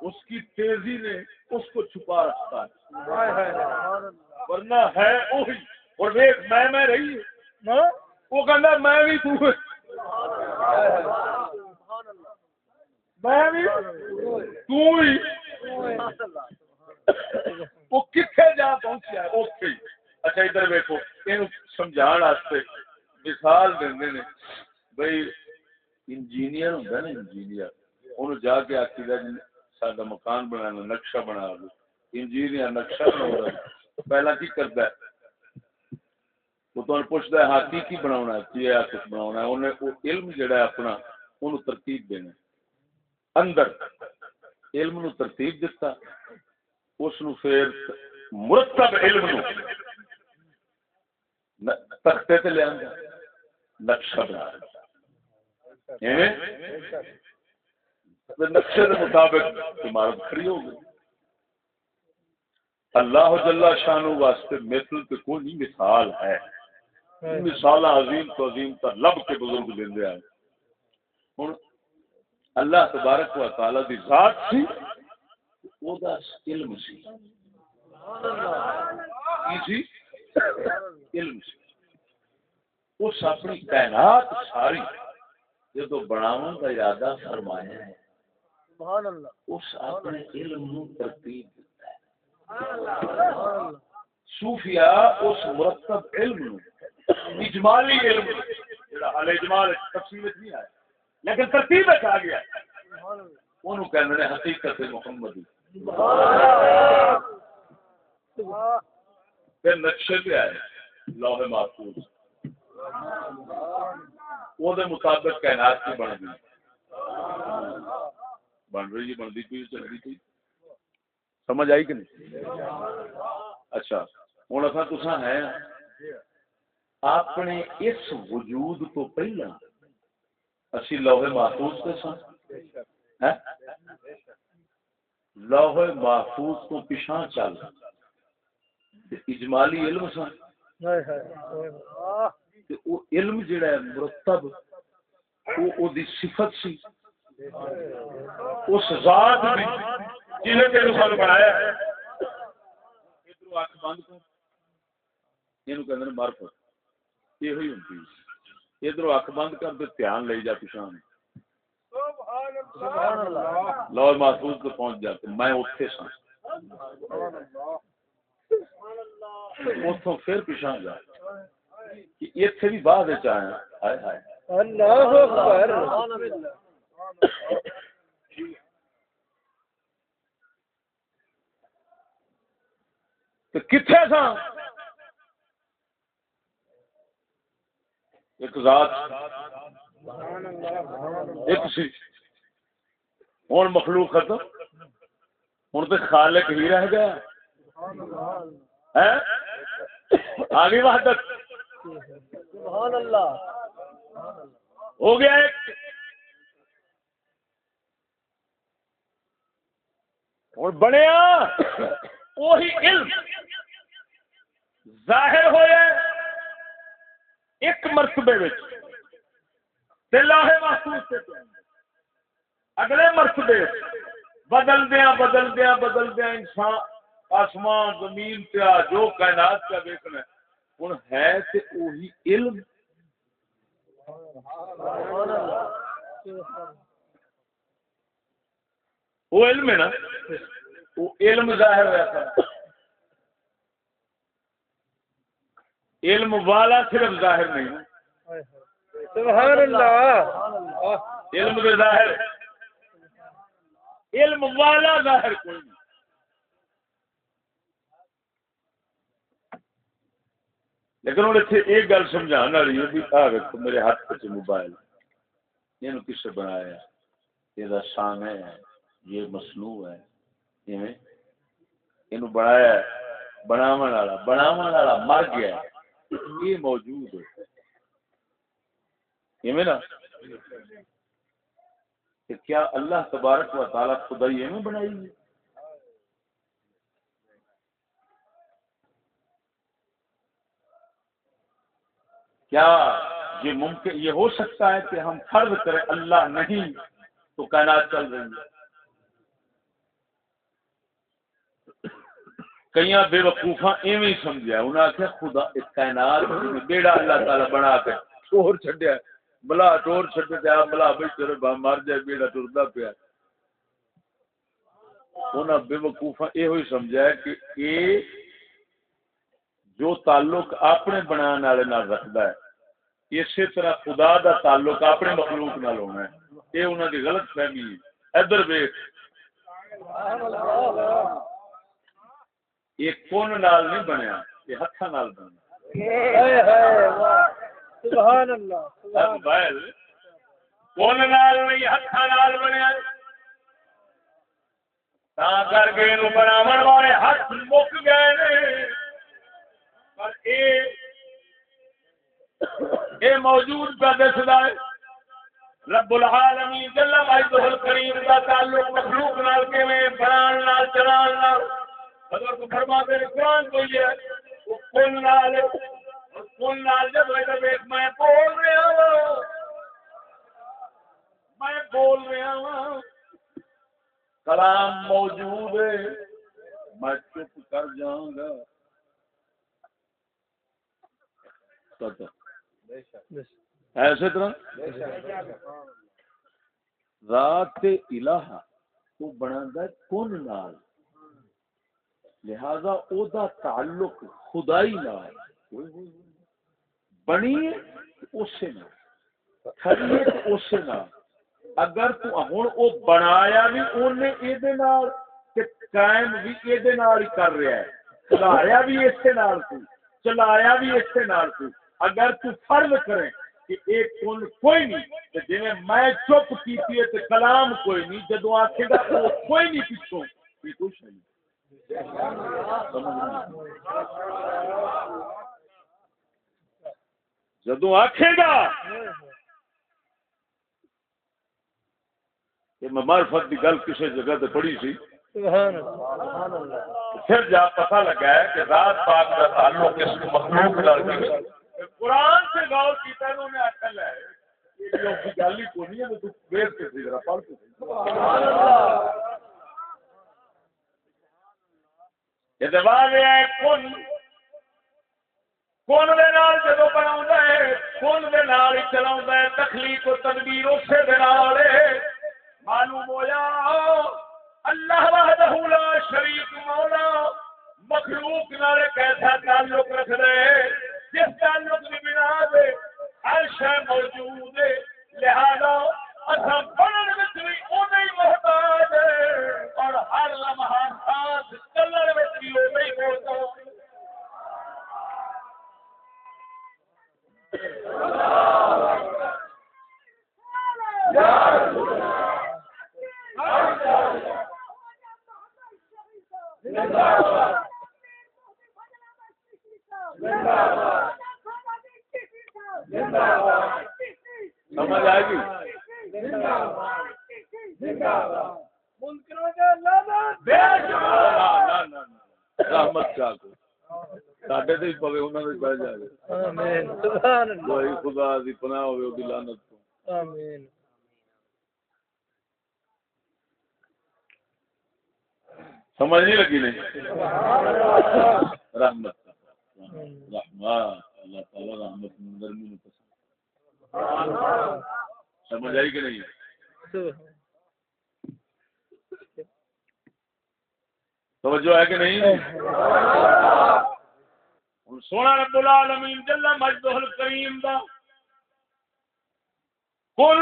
اس کی تیزی نے اس کو چھپا رکھا ہے۔ ورنہ ہے وہی اور دیکھ، میں میں رہی ہے وہ کہنا میں بھی تو میں بھی تو ہی۔ وہ کتنے جا پہنچیا اوکے اچھا ادھر ویکو یہ سمجھا مثال دے بھائی انجینئر ہوں نا، انجینئر۔ انہوں جا کے آخی دا جی، سا مکان بنانا، نقشہ بنا دو۔ انجینئر نقشہ بنا پہلا کی کرتا ہے؟ وہ تمہیں پوچھتا ہے ہاں کی کی بنا کی ہے کچھ بنا انہیں وہ علم جڑا ہے اپنا انہوں ترتیب دینا اندر علم نو ترتیب دیتا اس نو پھر مرتب علم نو تختے تے لیا نقشہ بنا نقشے کے مطابق عمارت کھڑی ہو گئی۔ اللہ جل شان واسطے مثل تے کوئی نہیں مثال ہے۔ مثال عظیم تو عظیم تر لب کے بزرگ لیندے آئے۔ ہن اللہ تبارک و تعالی دی ذات سی او دا علم سی۔ کی سی؟ علم سی۔ اس اپنی کائنات ساری جدو بناون کا ارادہ فرمایا ہے۔ سبحان اللہ. اس اپنے علم نو ترتیب دیتا ہے۔ اس مرتب علم نو اجمالی علم جڑا اجمال تفصیل وچ نہیں آیا۔ لیکن ترتیب وچ آ گیا۔ اونوں کہندے نے حقیقت محمدی۔ پھر نقشے پہ آئے لوح محفوظ۔ وہ مطابق کائنات کی بن گئی۔ بن رہی ہے بنتی پی چل رہی تھی سمجھ آئی کہ نہیں؟ اچھا ہوں اصا تسا ہے اپنے اس وجود تو پہلا اسی لوہے محفوظ کے سن؟ لوہے محفوظ تو پیچھا چل اجمالی علم سن علم جڑا ہے مرتب دی صفت سی۔ اس ذات بھی جنہیں تیرے سال بنایا ہے۔ ادھر اکھ بند کر۔ یہ کہتے ہیں معرفت یہ ہوئی ہوتی ادھر اکھ بند کر دے دھیان لے جا پیچھا سبحان اللہ لو محفوظ تو پہنچ جا میں اتوں پھر پیچھا جا۔ کہ اتنے بھی بعد آیا۔ ہائے ہائے۔ اللہ اکبر۔ تو کتنے سا ایک ذات۔ ایک سی۔ ہوں مخلوق ختم ہوں تو خالق ہی رہ گیا۔ ہیں؟ آگے وحدت۔ سبحان اللہ ہو گیا ایک۔ ہوں بنیا، وہی علم ظاہر ہویا ایک مرتبے لاہے محسوس اگلے مرتبے بدل دیا بدل دیا بدل دیا، انسان آسمان، زمین پیا جو کائنات کا دیکھنا ہوں ہے تے وہی علم۔ وہ علم ہے نا۔ وہ علم ظاہر ہوا تھا علم والا صرف ظاہر نہیں۔ سبحان اللہ۔ علم دے ظاہر۔ علم والا ظاہر کوئی نہیں۔ لیکن ہوں اتنے ایک گل سمجھانے والی ہے بھی آ ویکو میرے ہاتھ پہ موبائل۔ یہ کس نے بنایا یہ شان ہے۔ یہ مصنوع ہے۔ ایویں یہ بنایا بناو والا بناو والا مر گیا ہے۔ یہ موجود ہے۔ ایویں نا؟ کہ کیا اللہ تبارک و تعالی خدائی ایویں بنائی ہے؟ کیا یہ ممکن، یہ ہو سکتا ہے کہ ہم فرض کریں اللہ نہیں تو کائنات چل رہی ہے۔ کئی بے وقوفا ایویں سمجھا انہیں آخیا خدا ایک کائنات بیڑا اللہ تعالی بنا کے ٹور چڈیا بلا ٹور چڈ دیا بلا بھائی تیرے مر جائے، بیڑا ٹرتا پیا انہیں بے وقوفا یہ سمجھا کہ یہ جو تعلق اپنے بنا رکھتا ہے، اسی طرح خدا دا تعلق اپنے مخلوق نال ہونا ہے۔ یہ انہوں کی غلط فہمی ہے۔ ادھر ویخ یہ کون نال نہیں بنیا یہ ہاتھ نال بنیا۔ سبحان اللہ سبحان موبائل کون نال نہیں ہاتھ نال بنیا۔ تا کر کے بناو والے ہاتھ مک گئے نے۔ پر اے اے موجود کا دسدا ہے رب العالمین جل وعلا الکریم دا تعلق مخلوق نال کیویں بنان نال چلان نال۔ اگر تو فرما دے قرآن کو یہ؟ وہ کن نال کن نال جب لگا دیکھ میں بول رہا ہوں میں بول رہا ہوں کلام موجود ہے، میں چپ کر جاؤں گا۔ ایسے طرح؟ رات الہ تو بنا کن نال۔ لہذا او دا تعلق خدائی نال بنی اسے نال کھڑی اسے نال۔ اگر تو ہن او بنایا بھی اونے اے دے نال تے قائم بھی اے دے نال ہی کر رہا ہے۔ چلایا بھی اسے نال تو، چلایا بھی اسے نال تو۔ اگر تو فرض کرے کہ ایک کون کوئی نہیں، تے جویں میں چپ کیتی ہے تے کلام کوئی نہیں، جدوں آکھے گا کوئی نہیں پیچھوں یہ کچھ نہیں۔ جدو آخے گا کہ میں معرفت کی گل کسی جگہ تے پڑھی سی، پھر جا پتہ لگا ہے کہ رات پاک کا تعلق اس مخلوق نال نہیں قرآن سے غور کیتا انہوں نے عقل ہے یہ گل ہی کوئی نہیں ہے تو ویر کے سی ذرا کن۔ دے نال جدو ہے دے نال ہے، تخلیق و تدبیر اسے دے نال معلوم ہویا؟ اللہ وحدہ لا شریک مولا، مخلوق نال ایک ایسا تعلق رکھ رہے جس تعلق کی بنا دے ہر شے موجود ہے، لہذا اصا پڑھن وچ بھی اونے ہی محتاج اور ہر لمحہ ساتھ چلن وچ بھی اونے ہی محتاج سمجھ آئے گی؟ منکروں کا لعنت۔ رحمت چاہ کو۔ ساڈے تے پوے انہاں دے پہ جائے۔ آمین۔ سبحان اللہ۔ کوئی خدا دی پناہ ہوے او دی لعنت تو آمین۔ سمجھ نہیں لگی نہیں؟ رحمت رحمان اللہ تعالی رحمت نرمی میں پسند سمجھ آئی کہ نہیں؟ توجہ ہے کہ نہیں؟ سونا رب العالمین جل مجدہ الکریم دا کل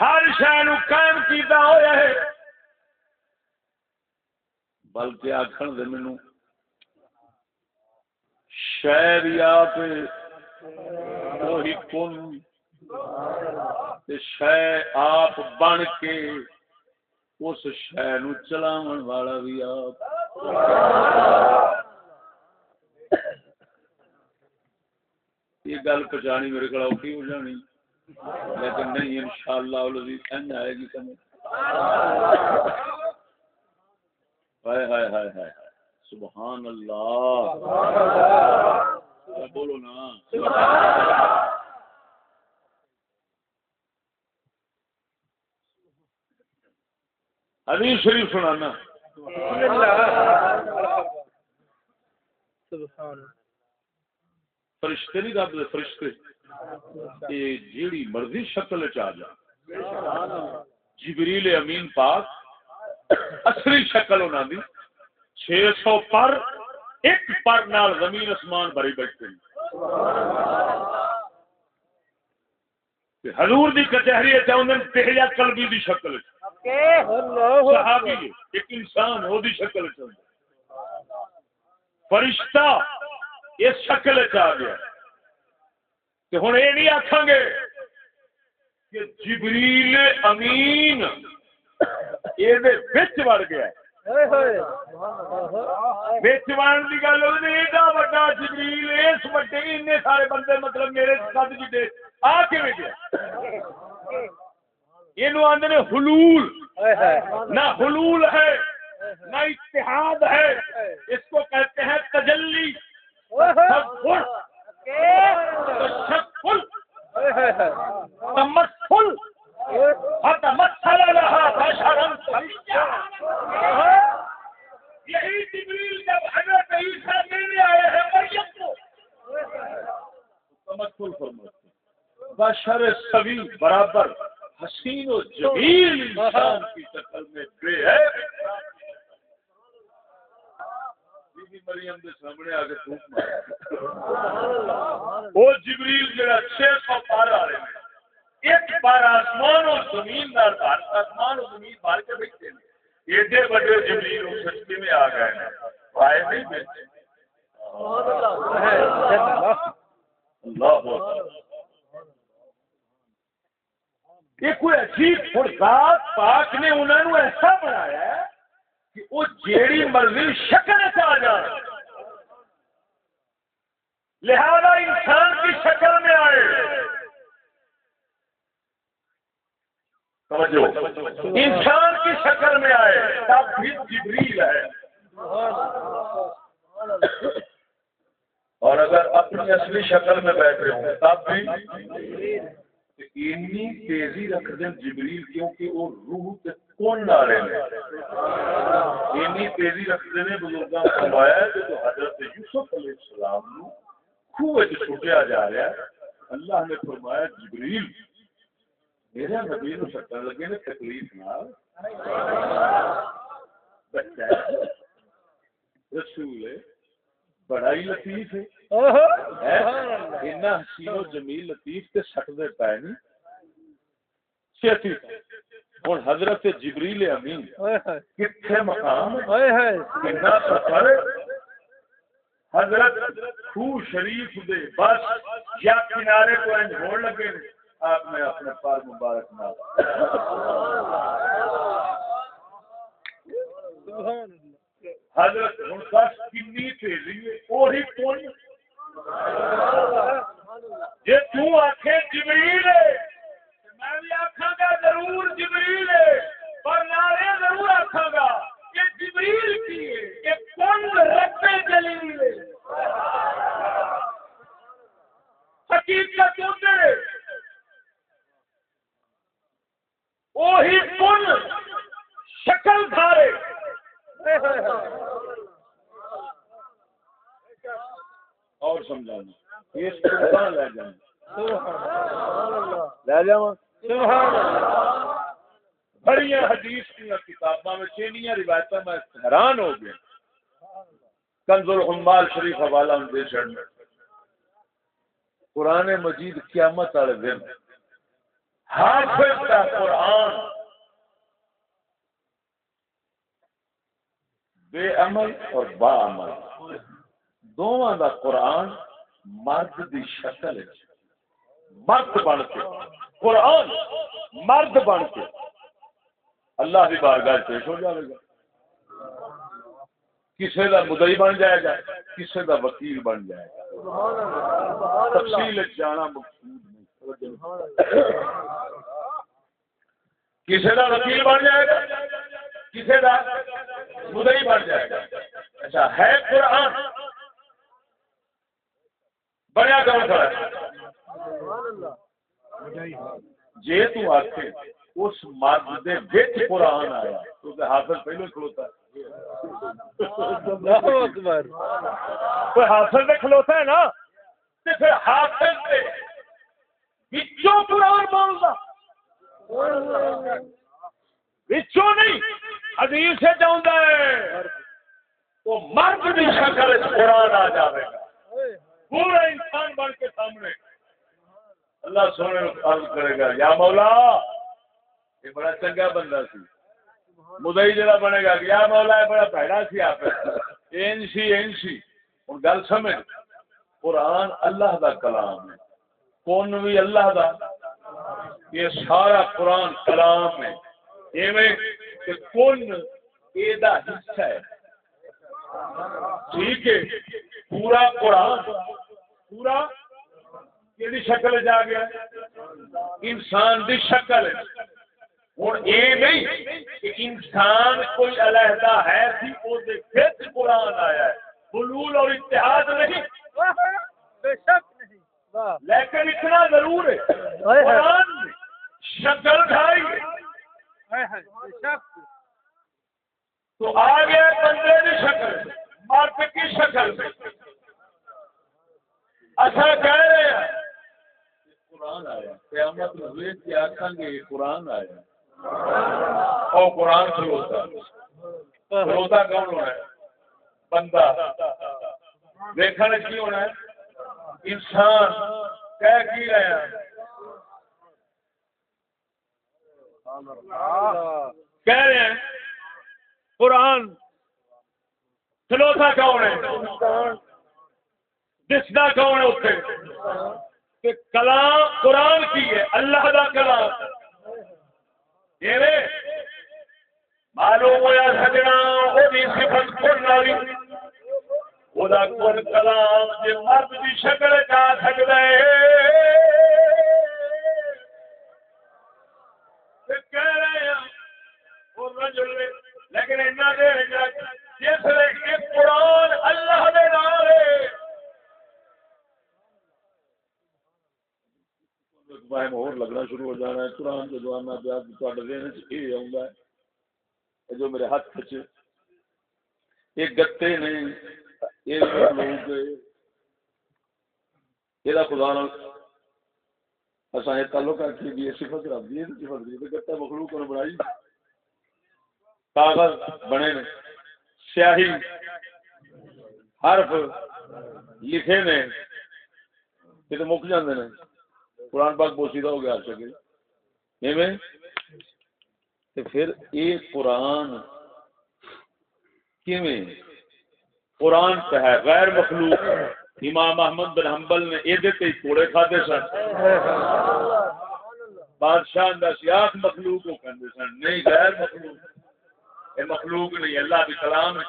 ہر شے نو قائم کیتا ہویا ہے۔ بلکہ آخر دے مینو شہر آپ وہی کن شہ آپ بن کے اس شہ نو چلاون والا بھی آپ۔ یہ گل پچانی میرے کو اوکھی ہو جانی۔ لیکن نہیں، انشاءاللہ اللہ سمجھ آئے گی سمجھ۔ ہائے ہائے ہائے ہائے سبحان اللہ۔ بولو نا۔ حدیث شریف سنانا۔ فرشتے نہیں رب فرشتے۔ یہ جیڑی مرضی شکل چ آ جا۔ جبریل امین پاک اصلی شکل انہوں دی۔ چھ سو پر ایک پر نال زمین اسمان بھری بیٹھتے ہیں حضور دی کچہری چاہتے ہیں تہیا قلبی دی شکل۔ چ صحابی ایک انسان دی شکل فرشتہ اس شکل آ گیا۔ ہن یہ نہیں آکھاں گے کہ جبریل امین یہ وڑ گیا۔ گل ایڈا جبریل اس وڈے اننے سارے بندے مطلب میرے قد جڈے آ کے گیا۔ یہ آندے نے حلول۔ نہ حلول ہے نہ اتحاد ہے۔ اس کو کہتے ہیں تجلی۔ تفکر، تشکل تمثل فتمثل لها بشرا سويا یہی جبریل جب حضرت عیسیٰ لینے آئے ہیں مریم کو۔ تمثل فرماتے بشر سوی برابر۔ حسین و جمیل انسان کی شکل میں بے ہے۔ بی بی مریم کے سامنے آ کے تھوک مارا وہ جبریل جڑا چھ سو پار آ رہے ہیں۔ ایک بار آسمان اور زمین دار بار آسمان اور زمین بار کے بیٹھتے ہیں۔ ایڈے بڑے جبریل اس سچے میں آ گئے ہیں۔ آئے نہیں بیٹھے۔ اللہ۔ یہ کوئی عجیب فرزاد پاک نے انہوں نے ایسا بنایا ہے کہ وہ جیڑی مرضی شکل سے آ جائے۔ لہذا انسان کی شکل میں آئے۔ انسان کی شکل میں آئے۔ تب بھی جبریل ہے۔ اور اگر اپنی اصلی شکل میں بیٹھے ہوں، تب بھی تو اتنی تیزی رکھ دیں جبریل کیونکہ وہ روح کے کون نہ رہے اتنی تیزی رکھ دیں بزرگوں نے فرمایا کہ حضرت یوسف علیہ السلام نو خوہ وچ چھٹیا جا رہا ہے، اللہ نے فرمایا، جبریل، میرے نبی نو سٹن لگے نے تکلیف نال۔ بچہ رسول ہے، بڑا ہی لطیف ہے۔ اتنا حسین و جمیل لطیف تے سٹدے پے نہیں چھتی ہن حضرت جبریل امین۔ کتھے مقام؟ ہے؟ کتنا سفر۔ حضرت خو شریف دے بس یا کنارے کو انج ہوڑ لگے۔ آپ نے اپنے پار مبارک نہ حضرت ہن دس کنی تیزی ہے وہی کون جے تو آکھے جبریل میں بھی آکھاں گا ضرور جبریل پر نارے ضرور آکھاں گا کہ جبریل کی ہے، کہ کون رب جلیل حقیقت ہوتے وہی کن شکل دھارے۔ اور سمجھانا۔ لے جانا۔ لے بڑی حدیث کی کتاباں میں چینیاں میں حیران ہو گیا۔ کنز الحمال شریف حوالہ دے چڑھنے قرآن مجید قیامت والے دن۔ حافظ کا قرآن۔ بے عمل اور با عمل۔ دونوں دا قرآن مرد دی شکل ہے۔ مرد بن کے۔ قرآن مرد بن کے۔ اللہ کی بارگاہ پیش ہو جائے گا۔ کسی کا مدئی بن جائے گا کسی کا وکیل بن جائے گا۔ تفصیل جانا مقصود نہیں۔ کسی کا وکیل بن جائے گا کسی کا مدئی بن جائے گا۔ اچھا ہے قرآن بنیا کون کھڑا جے تو آخے اس مرد دے وچ قرآن آیا کیونکہ حافظ پہلے کھلوتا ہے۔ اللہ اکبر۔ کوئی حافظ میں کھلوتا ہے نا تے پھر حافظ دے وچوں قرآن بولدا وچوں نہیں حدیث سے جاؤندا ہے وہ مرد دی شکل قرآن آ جاوے گا۔ پورا انسان بن کے سامنے۔ اللہ سونے کو عرض کرے گا۔ یا مولا، یہ بڑا چنگا بندہ سی۔ مدعی جڑا بنے گا یا مولا، یہ بڑا بھڑا سی آپ۔ این سی این سی ہوں گل سمجھ۔ قرآن اللہ دا کلام ہے۔ کون بھی اللہ دا؟ یہ سارا قرآن کلام ہے۔ ایویں کہ کون یہ دا حصہ ہے۔ ٹھیک ہے۔ پورا قرآن۔ پورا کہ شکل جا گیا؟ انسان دی شکل۔ ہوں یہ نہیں کہ انسان کوئی علیحدہ ہے تھی وہ قرآن آیا ہے۔ حلول اور اتحاد نہیں۔ بے شک نہیں لیکن اتنا ضرور ہے۔ قرآن شکل ڈھائی۔ تو آ گیا بندے کی شکل۔ مرد کی شکل۔ سے اچھا کہہ رہے ہیں۔ قرآن آیا۔ قیامت ہوئے کہ آخان گے قرآن آیا۔ اور قرآن کھلوتا۔ کھلوتا کون ہونا ہے؟ بندہ۔ دیکھنے کی ہونا ہے؟ انسان۔ کہہ کی رہے ہیں؟ کہہ رہے ہیں؟ قرآن۔ کھلوتا کون ہے؟ دسنا کون ہے اتنے کہ کلام قرآن کی ہے، اللہ کا کلام۔ معلوم ہوا سجنا وہی صفت کن والی۔ وہ کن کلام جی مرد کی شکل جا سکتا ہے۔ کہہ رہے ہیں لیکن جس قرآن اللہ دے نام ہے۔ وہم اور لگنا شروع ہو جانا ہے۔ قرآن کے دعا میں بیاد تھوڑے دین چ یہ آؤں ہے جو میرے ہاتھ چ یہ گتے نے، یہ لوگ یہ خدا نال اساں یہ تعلق ہے کہ یہ صفت رب دی ہے صفت دی گتا مخلوق نے بنائی۔ کاغذ بنے نے، سیاہی حرف لکھے نے یہ تو مک جاندے نے۔ قرآن پاک بوسیدہ ہو گیا ہر شکل ایویں پھر یہ قرآن کیویں؟ قرآن پہ ہے غیر مخلوق۔ امام احمد بن حنبل نے یہ تے کوڑے کھادے سن۔ بادشاہ دا سیاس مخلوق کو کہندے سن۔ نہیں، غیر مخلوق۔ یہ مخلوق نہیں، اللہ بھی کلام ہے۔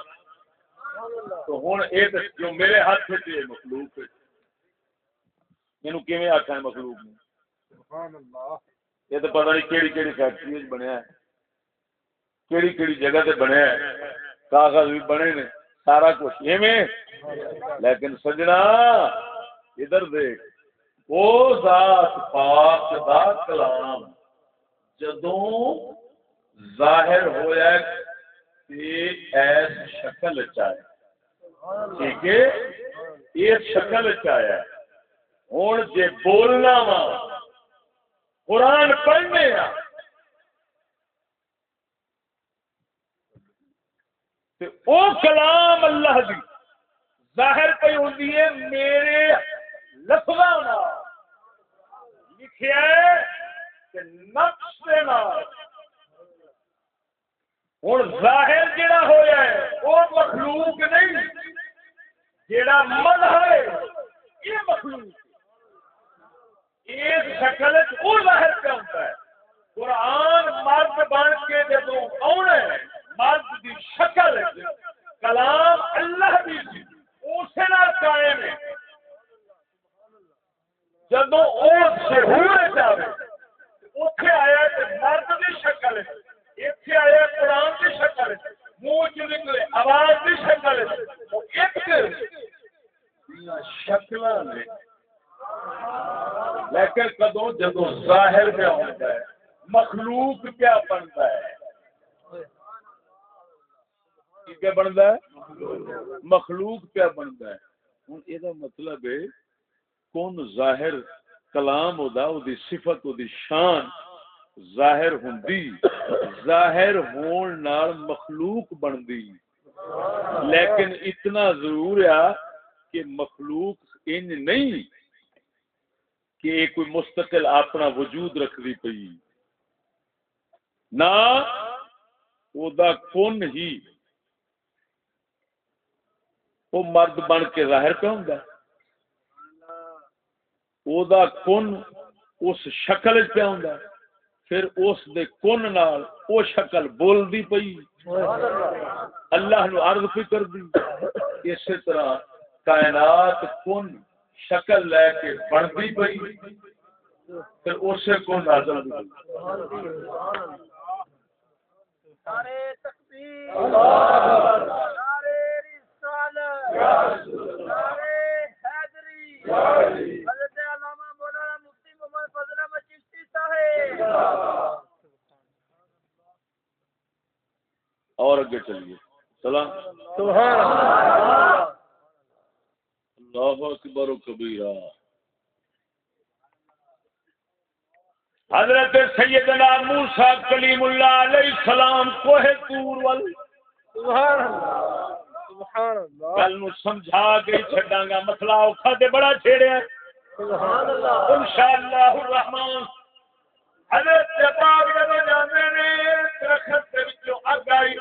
تو ہن اے جو میرے ہاتھ وچ ہے مخلوق ہے۔ مینوں کیویں آکھاں ہے مخلوق نے سبحان اللہ۔ یہ تو پتہ نہیں کیڑی کیڑی فیکٹری وچ بنیا ہے۔ کیڑی کیڑی جگہ تے بنیا ہے۔ کاغذ بھی بنے نے سارا کچھ۔ ایویں؟ لیکن سجنا ادھر دیکھ۔ ذات پاک دا کلام جدوں ظاہر ہویا تے ایس شکل چاہے ٹھیک ہے؟ اس شکل چاہیا ہے ہوں جے بولنا وا۔ قرآن پڑھنے آ۔ تے او کلام اللہ دی ظاہر پہ ہوندی ہے، میرے لفظاں نال۔ لکھیا ہے کہ نقش دے نال۔ ظاہر جڑا ہویا ہے، او مخلوق نہیں، جڑا من ہے، یہ مخلوق۔ اس شکل وہ ظاہر پہ ہوتا ہے۔ قرآن مرد بن کے جب آنا ہے، مرد کی شکل کلام اللہ بھی سی جی، اسے نال قائم ہے۔ جب ظہور جائے اتے آیا کہ مرد کی شکل ہے۔ اتے آیا قرآن کی شکل منہ چ نکلے آواز کی شکل ایک شکل نے لیکن کدو جدو ظاہر پہ ہوتا ہے، مخلوق کیا بنتا ہے۔ کیا بنتا ہے؟ مخلوق کیا بنتا ہے۔ ہوں یہ مطلب ہے، کون ظاہر کلام ہودا او دی صفت او دی شان ظاہر ہوندی۔ ظاہر ہون نال مخلوق بندی لیکن اتنا ضرور ہے کہ مخلوق ان نہیں کہ یہ کوئی مستقل اپنا وجود رکھ دی پئی۔ نہ او دا کون ہی۔ وہ مرد بن کے ظاہر پہ ہوں او دا کن اس شکل پہ ہوں پھر اس دے کن نال او شکل بول دی پئی۔ اللہ نو عرض پہ کر دی۔ اسی طرح کائنات کن شکل لے کے دی پئی پھر اسے کن نازل دی نعرے تکبیر نعرے رسالت نعرے حیدری حضرت علامہ مولانا مفتی محمد فضل احمد چشتی صاحب۔ اور اگے چلیے۔ سلام۔ سبحان اللہ۔ اللہ اکبر و کبیرہ۔ حضرت سیدنا موسیٰ کلیم اللہ علیہ السلام کوہ تور وال سبحان اللہ۔ سبحان اللہ نو سمجھا کے چھڈاں گا۔ مسئلہ اوکھا تے بڑا چھیڑیا سبحان اللہ۔ انشاءاللہ الرحمن۔ حضرت پاک جب جاندے نے درخت دے وچوں اگ آئی۔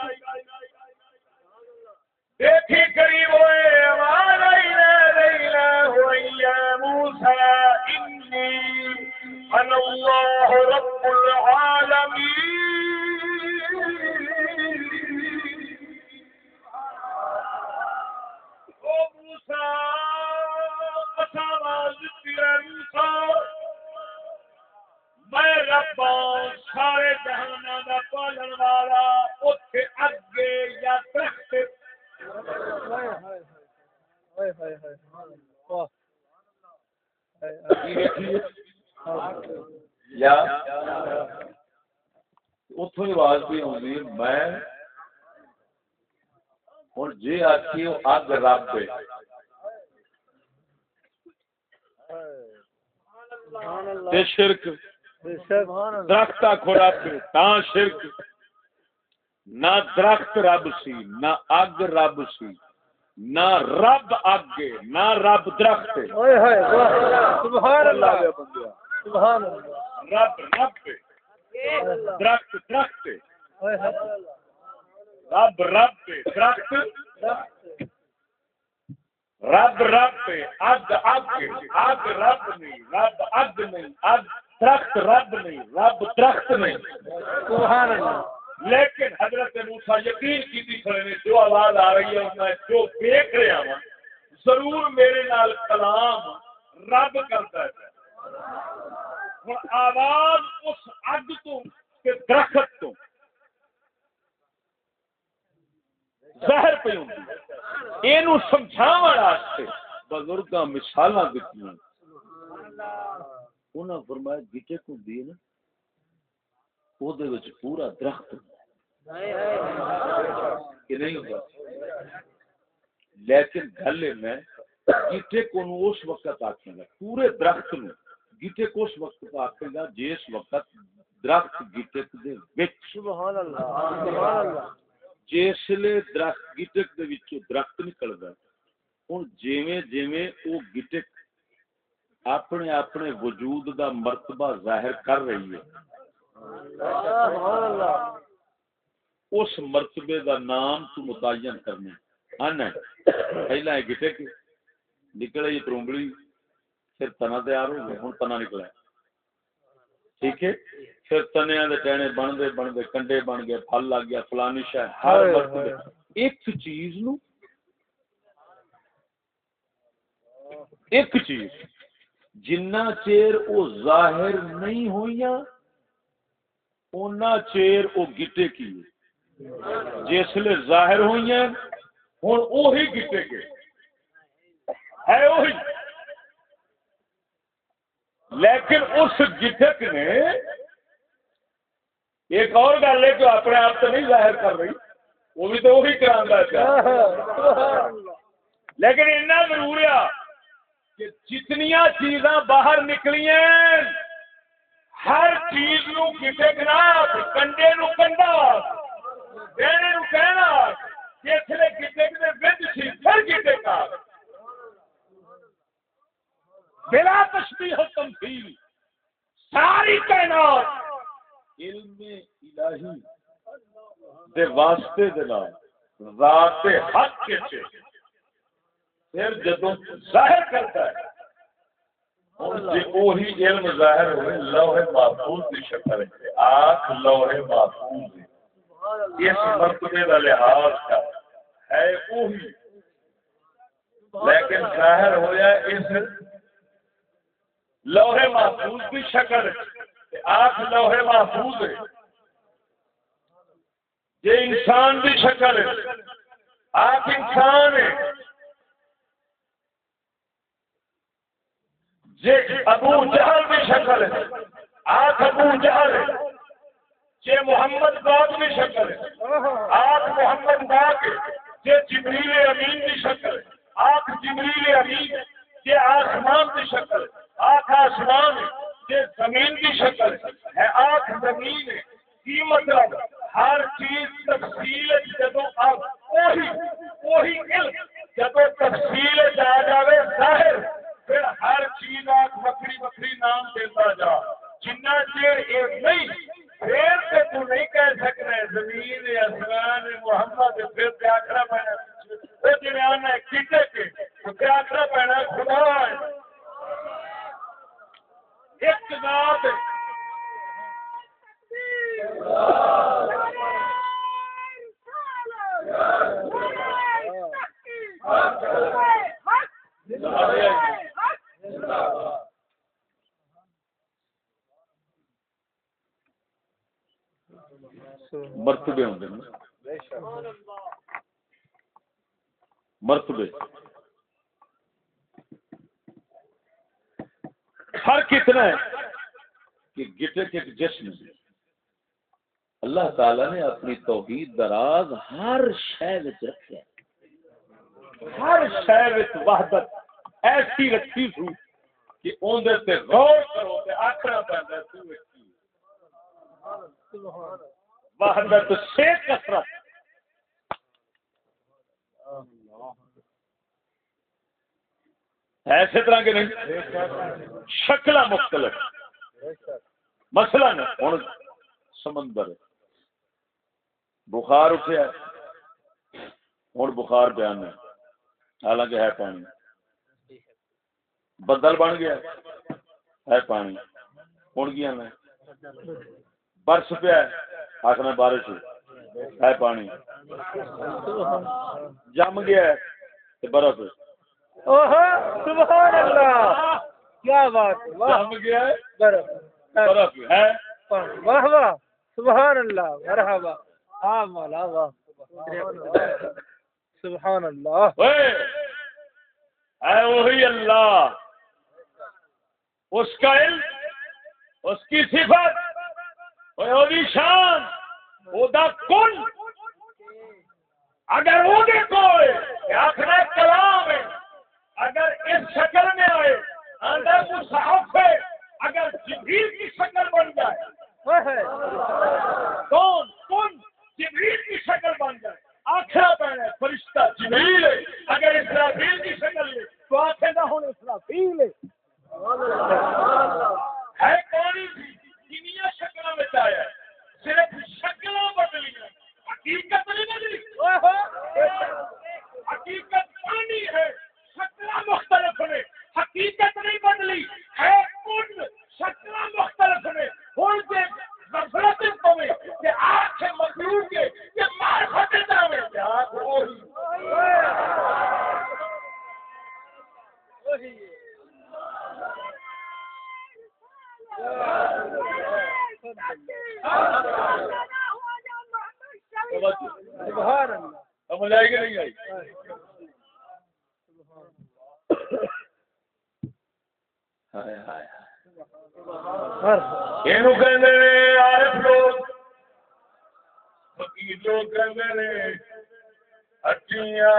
دیکھی قریب ہوئے آواز لیلا موسیٰ، انی اللہ رب العالمین۔ او موسیٰ موسیٰ۔ میں ربا سارے جہانا دا پالن والا اتنے اگے یا درخت اتوں ہی آواز بھی آئی میں ہوں جی آخی اگ رب شرک۔ درخت آخو رب تاں شرک۔ نہ درخت رب سی نہ اگ رب سی نہ رب اگ نہ رب درخت۔ سبحان اللہ سبحان اللہ۔ رب رب درخت درخت۔ رب رب درخت۔ رب رب اگ اگ اگ رب نہیں رب اگ نہیں اگ درخت رب نہیں رب درخت نہیں۔ سبحان اللہ۔ لیکن حضرت موسیٰ یقین کی کھڑے نے جو آواز آ رہی ہے میں جو دیکھ رہا ہوں، ضرور میرے نال کلام رب کرتا ہے۔ ہوں آواز اس اگ تو کہ درخت تو۔ زہر پہ ہوں۔ یہ سمجھاو بزرگ مثال دیتی انہاں فرمایا گٹے کو دی نا وہ پورا درخت ہوندا ہے۔ کہ نہیں لیکن گل میں گیٹے کو اس وقت آکھیں گا پورے درخت نو گیٹے کو اس وقت آکھیں گا جس وقت درخت گیٹے دے وچ سبحان اللہ سبحان اللہ جسلے درخت دے وچوں درخت نکلدا ہن جویں او اپنے اپنے وجود دا مرتبہ ظاہر کر رہی ہے اس مرتبے دا نام تو متعین کرنا ان پہلا ہے گٹک نکلے یہ ترومبڑی پھر تنا تیار ہو گیا ہن تنا نکلا۔ ٹھیک ہے۔ پھر تنیا دے ٹہنے بن دے بن دے کنڈے بن گئے۔ پھل لگ گیا۔ فلانی شے ہر مرتبے۔ ایک چیز نو۔ ایک چیز۔ جنہ چیر او ظاہر نہیں ہوئیاں اونا چیر او گٹے کی جسلے ظاہر ہوئی ہیں ہوں اوہی گٹے کے۔ ہے اوہی لیکن اس گٹک نے ایک اور گل ہے جو اپنے آپ سے نہیں ظاہر کر رہی، وہ بھی تو وہی کرا لیکن اتنا ضرور ہے کہ جتنیا چیزاں باہر نکلی ہیں ہر چیز نو کسی گنا کنڈے نو کنڈا کہنے نو کہنا جسے کسی کسی بچ سی پھر کسی کا بلا تشبیہ و تمثیل ساری کائنات علم الہی دے واسطے دے نال ذات حق کے چے۔ پھر جدوں ظاہر کرتا ہے وہی علم ظاہر ہوئے لوح محفوظ کی شکل ہے، آنکھ لوح محفوظ ہے۔ اس مرتبے کا لحاظ کا ہے وہی لیکن ظاہر اس لوہے محفوظ کی شکل آنکھ لوہے محفوظ ہے۔ یہ انسان کی شکل ہے انسان ہے۔ یہ ابو جہل کی شکل ہے۔ آنکھ ابو جہل ہے۔ یہ محمد باغ کی شکل ہے۔ آنکھ محمد باغ ہے۔ یہ جبریل امین کی شکل ہے۔ آنکھ جبریل امین یہ آسمان کی شکل ہے۔ آنکھ آسمان ہے۔ یہ زمین کی شکل ہے۔ آنکھ زمین ہے۔ کی مطلب؟ ہر چیز تفصیل جدو اب وہی وہی علم۔ جب تفصیل جا جائے ظاہر۔ پھر ہر چیز آنکھ بکری بکری نام دیتا جا۔ جنہ چیر ایک نہیں، پھر سے تو نہیں کہہ سکنا زمین آسمان محمد پھر کیا کرا پینا جنیان ہے کٹے کے؟ تو کیا پینا خدا ہے۔ ایک ذات مرتبے ہوں مرتبے۔ فرق اتنا ہے کہ گٹے کے جسم میں اللہ تعالی نے اپنی توحید دراز ہر شہ رکھے ہر شہ وحدت۔ ایسی رکھی سو کہ اندر تے غور کرو تے آکھنا پیندا آخرا پہنتا وحدت سے کثرت۔ ایسے طرح کے نہیں۔ شکل مختلف۔ مسئلہ نے ہوں سمندر۔ بخار اٹھیا۔ ہوں بخار بیان ہے۔ حالانکہ ہے پانی۔ بدل بن گیا۔ ہے پانی۔ ہوں گیا میں۔ برس پیا آخر بارش ہے پانی۔ جم گیا ہے۔ برف سبحان اللہ۔ کیا بات جم گیا ہے۔ برف برف ہے واہ واہ۔ سبحان اللہ۔ مرحبا۔ ہاں مولا واہ۔ سبحان اللہ۔ اے وہی اللہ۔ اس کا علم، اس کی صفت وہی شان وہ دا کن؟ اگر وہ دیکھو آخر کلام ہے، اگر اس شکل میں آئے، اندر مصحف ہے، اگر جبریل کی شکل بن جائے، کون؟ کون جبریل کی شکل بن جائے۔ آخرا پہنا فرشتہ جبریل ہے۔ اگر اسرافیل کی شکل لے تو آخر نہ ہونے اسرافیل ہے۔ ہے کون کنیا شکل میں آیا صرف شکلوں بدلی حقیقت نہیں بدلی۔ حقیقت پانی ہے شکل مختلف نے حقیقت نہیں بدلی۔ ہے کن شکل مختلف نے ہوں کے غفلت پوے کہ آنکھ مخلوق کے کہ معرفت جاوے۔ ہٹیاں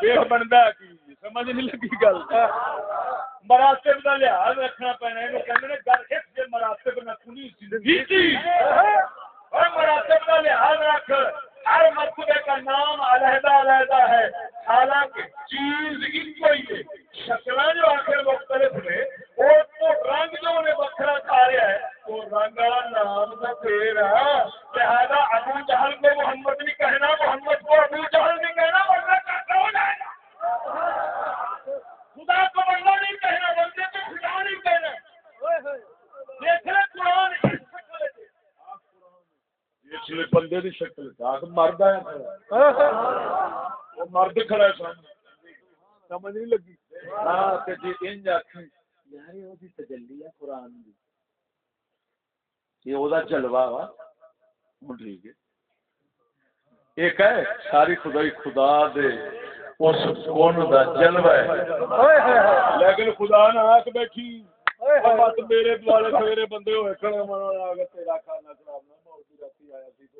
پیٹ بنتا بندے دی شکل چاک مرد آیا کھڑا مرد کھڑا ہے سامنے سمجھ نہیں لگی ہاں تے جی انج آکھیں یار یہ دی تجلی ہے قران دی یہ او دا جلوہ وا ہن ٹھیک ہے ایک ہے ساری خدائی خدا دے اس کون دا جلوہ ہے لیکن خدا نہ آکھ بیٹھی بس میرے دوارے میرے بندے ہوئے کھڑے منا آ کے تیرا کھانا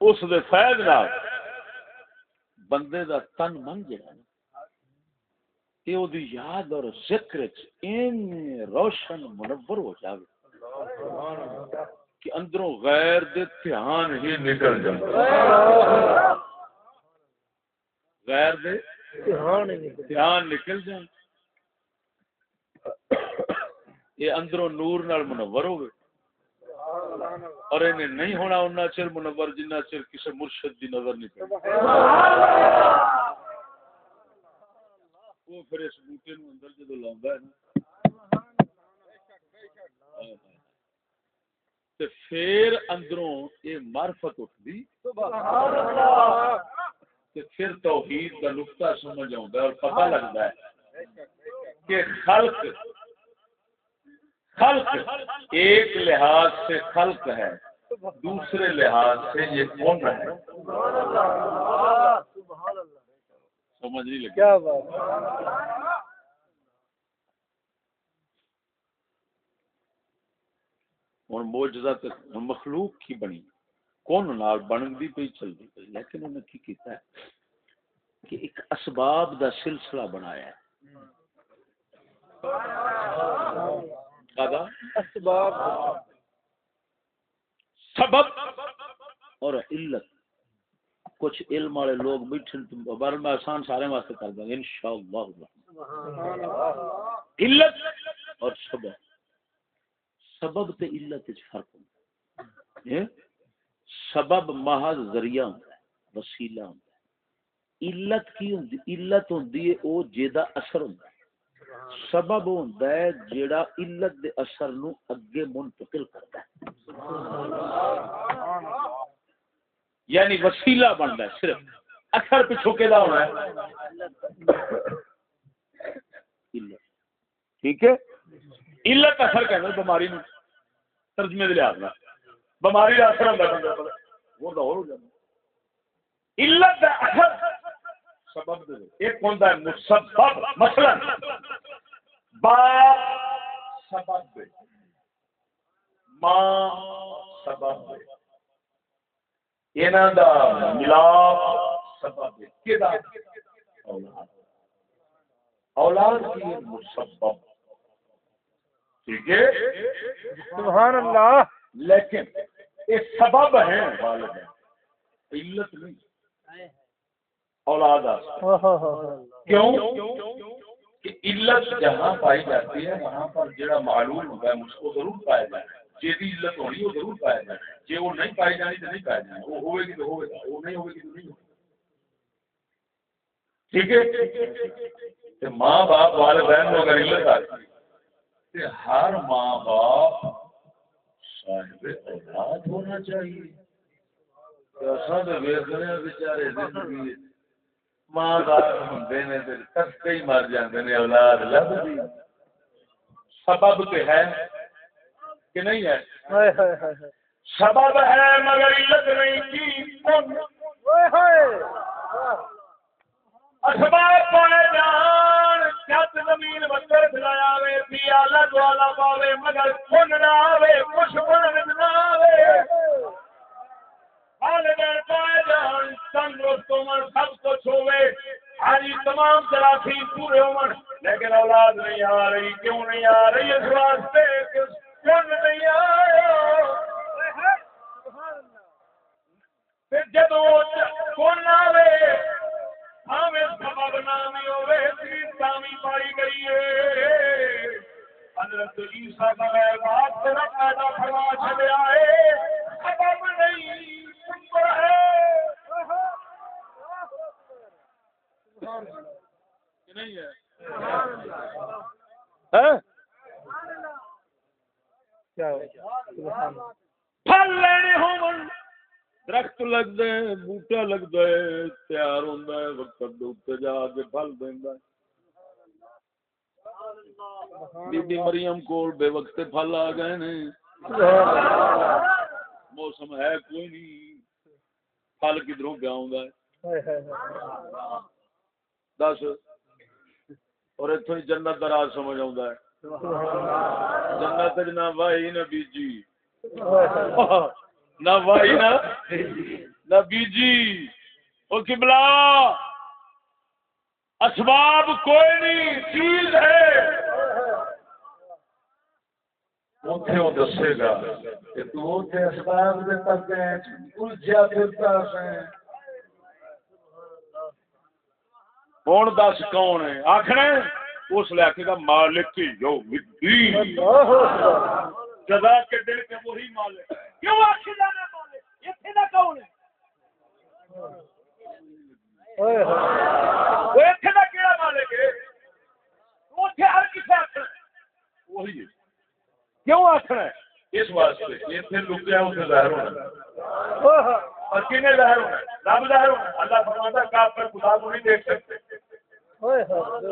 اس دے فیض نال بندے دا تن من جڑا نا یہ او دی یاد اور ذکر چ این روشن منور ہو جاوے کہ اندروں غیر دے دھیان ہی نکل جائے غیر دے دھیان نکل جائے یہ اندروں نور نال منور ہوگی اور انہیں نہیں ہونا انہا چر منور جنہ چر کسی مرشد دی نظر نہیں پڑی۔ وہ پھر اس بوٹے نو اندر جدو لاؤندا ہے نا۔ تے پھر اندروں یہ معرفت اٹھدی۔ تے پھر توحید کا نقطہ سمجھ آਉਂدا ہے اور پتہ لگتا ہے کہ خلق خلق ایک لحاظ سے خلق ہے دوسرے لحاظ سے یہ کون ہے؟ سمجھ نہیں لگی۔ کیا بات ہوں موجزہ تے مخلوق کی بنی۔ کون نال بنن دی پئی چل دی پئی لیکن انہوں نے کی کیتا ہے؟ کہ ایک اسباب دا سلسلہ بنایا ہے۔ اسباب۔ سبب۔ اور علت۔ کچھ علم والے لوگ بیٹھے بار میں آسان سارے واسطے کر دوں گا انشاءاللہ۔ علت۔ اور سبب۔ سبب تے علت وچ فرق ہوندا ہے۔ سبب محض ذریعہ ہوندا ہے وسیلہ ہوندا ہے۔ علت کی ہوندی علت ہوندی ہے او جیدا اثر ہوندا ہے۔ سبب ہوندا ہے جیڑا علت دے اثر نو اگے منتقل کرتا ہے۔ یعنی وسیلہ بنتا ہے صرف۔ اثر پچھو کے ہونا ہے؟ ٹھیک ہے؟ علت اثر کہنا بیماری نو۔ ترجمے دے لحاظ نال۔ بیماری دا اثر ہوندا بندے وہ دا ہو جاتا علت دا اثر سبب دے۔ ایک ہوندا ہے مسبب، مثلا۔ باپ سبب دے۔ ماں سبب دے۔ انہاں دا ملاپ سبب دے۔ کیدا؟ اولاد۔ اولاد کی مسبب۔ ٹھیک ہے؟ سبحان اللہ۔ لیکن یہ سبب ہیں والدین علت نہیں۔ اولاد آسان کیوں؟ کہ علت جہاں پائی جاتی ہے، وہاں پر جڑا معلوم ہوگا ہے اس کو ضرور پایا جائے جی بھی علت ہونی، وہ ضرور پایا جائے جی وہ نہیں پائی جانی تو نہیں پایا جانا وہ ہوئے گی تو ہوئے گا، وہ نہیں ہوئے گی تو نہیں ہوگا ٹھیک ہے؟ ماں باپ، والدین کو اگر علت آتی کہ ہر ماں باپ صاحب اولاد ہونا چاہیے۔ اصل تو ویسنے بچارے زندگی ماں ہوندے نے تے تھکے ہی مر جاندے نے اولاد لبدی سبب تے ہے کہ نہیں ہے؟ ہائے ہائے ہائے ہائے۔ سبب ہے مگر علت نہیں کی۔ کون اوئے ہوئے اسباب پائے جان چھت زمین بندر کھلایا وے پی دوالا پاوے مگر کن نہ آوے کچھ بن نہ آوے۔ ہاں، عمر سب کچھ ہوئے تمام جراثیم پورے عمر۔ لیکن اولاد نہیں آ رہی، کیوں نہیں آ رہی؟ اس واسطے کن نہیں آیا۔ پھر جدو کون آوے؟ ہاں، ہمیں سبب نامی ہوئے تیس تامی پائی گئی ہے۔ حضرت عیسیٰ کا غیر بات سے رب پیدا فرما چلے آئے۔ سبب نہیں۔ درخت لگتا ہے بوٹا لگتا ہے تیار ہوتا ہے وقت دے جا کے پھل دیندا ہے۔ بی بی مریم کول بے وقت پھل آ گئے نے۔ موسم ہے کوئی نہیں۔ پھل کدھروں آؤں ہے؟ دس۔ اور اتوں ہی جنت کا راز سمجھ ہے۔ جنت نہ وائی نہ بیجی۔ نہ وائی نہ نہ بیجی۔ اسباب کوئی نہیں چیز ہے۔ اتنے وہ دسے گا کہ تو اتنے اسباب دے تک الجھا پھرتا ہے ہوں دس کون ہے آخر اس لے کے مالک یوم الدین جزا کے دل کے وہی مالک کیوں جانا کون ہر وہی ہے کیوں ہے؟ اس واسطے اتنے لکیا اتنے ظاہر ہونا۔ اور کنے ظاہر ہونا؟ رب ظاہر ہونا۔ اللہ فرماتا ہے کہ آپ پر خدا کو نہیں دیکھ سکتے۔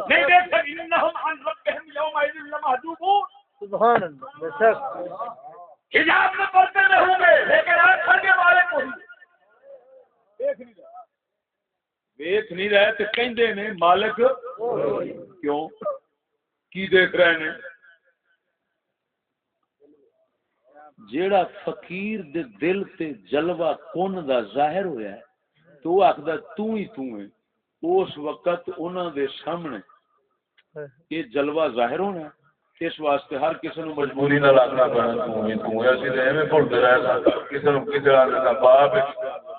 نہیں دیکھ سکتے۔ انہم عن ربهم یومئذ لمحجوبون۔ سبحان اللہ بے شک۔ حجاب میں پڑھتے رہوں گے لیکن آخر کے بارے کو ہی۔ دیکھ نہیں رہا۔ دیکھ نہیں رہے تو کہندے نے مالک کیوں؟ کی دیکھ رہے جیڑا فقیر دے دل تے جلوہ کون دا ظاہر ہویا ہے، تو وہ آخدا تو ہی تو ہے۔ اس وقت انہاں دے سامنے یہ جلوہ ظاہر ہونا ہے۔ اس واسطے ہر کسی نو مجبوری نہ رکھنا پینا تو ہی تو ہے۔ اسی تے ایویں بھولتے رہ سا کسی نو کسی دا باپ ہے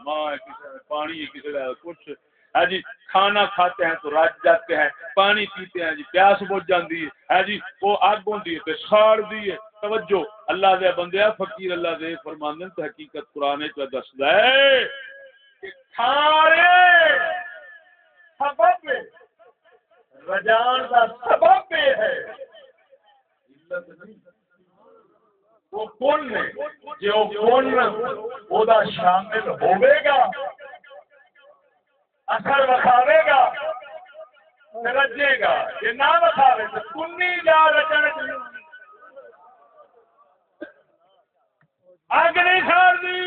ماں ہے، کسی دا پانی ہے، کسی دا کچھ ہے۔ ہاں جی کھانا کھاتے ہیں تو رج جاتے ہیں، پانی پیتے ہیں جی پیاس بجھ جاندی ہے۔ ہے جی وہ اگ ہوندی ہے تے ساڑ دی ہے۔ توجہ۔ اللہ دے بندے فقیر اللہ دے فرماندے تے حقیقت قران وچ دسدا ہے کہ کھارے سبب رجان کا سبب یہ ہے۔ وہ کون نے جو جی کون وہ دا شامل ہوے گا۔ اثر وکھاوے گا۔ تے رجے گا۔ یہ نہ وکھاوے تو کنی جا رچن اگ نہیں کھار دی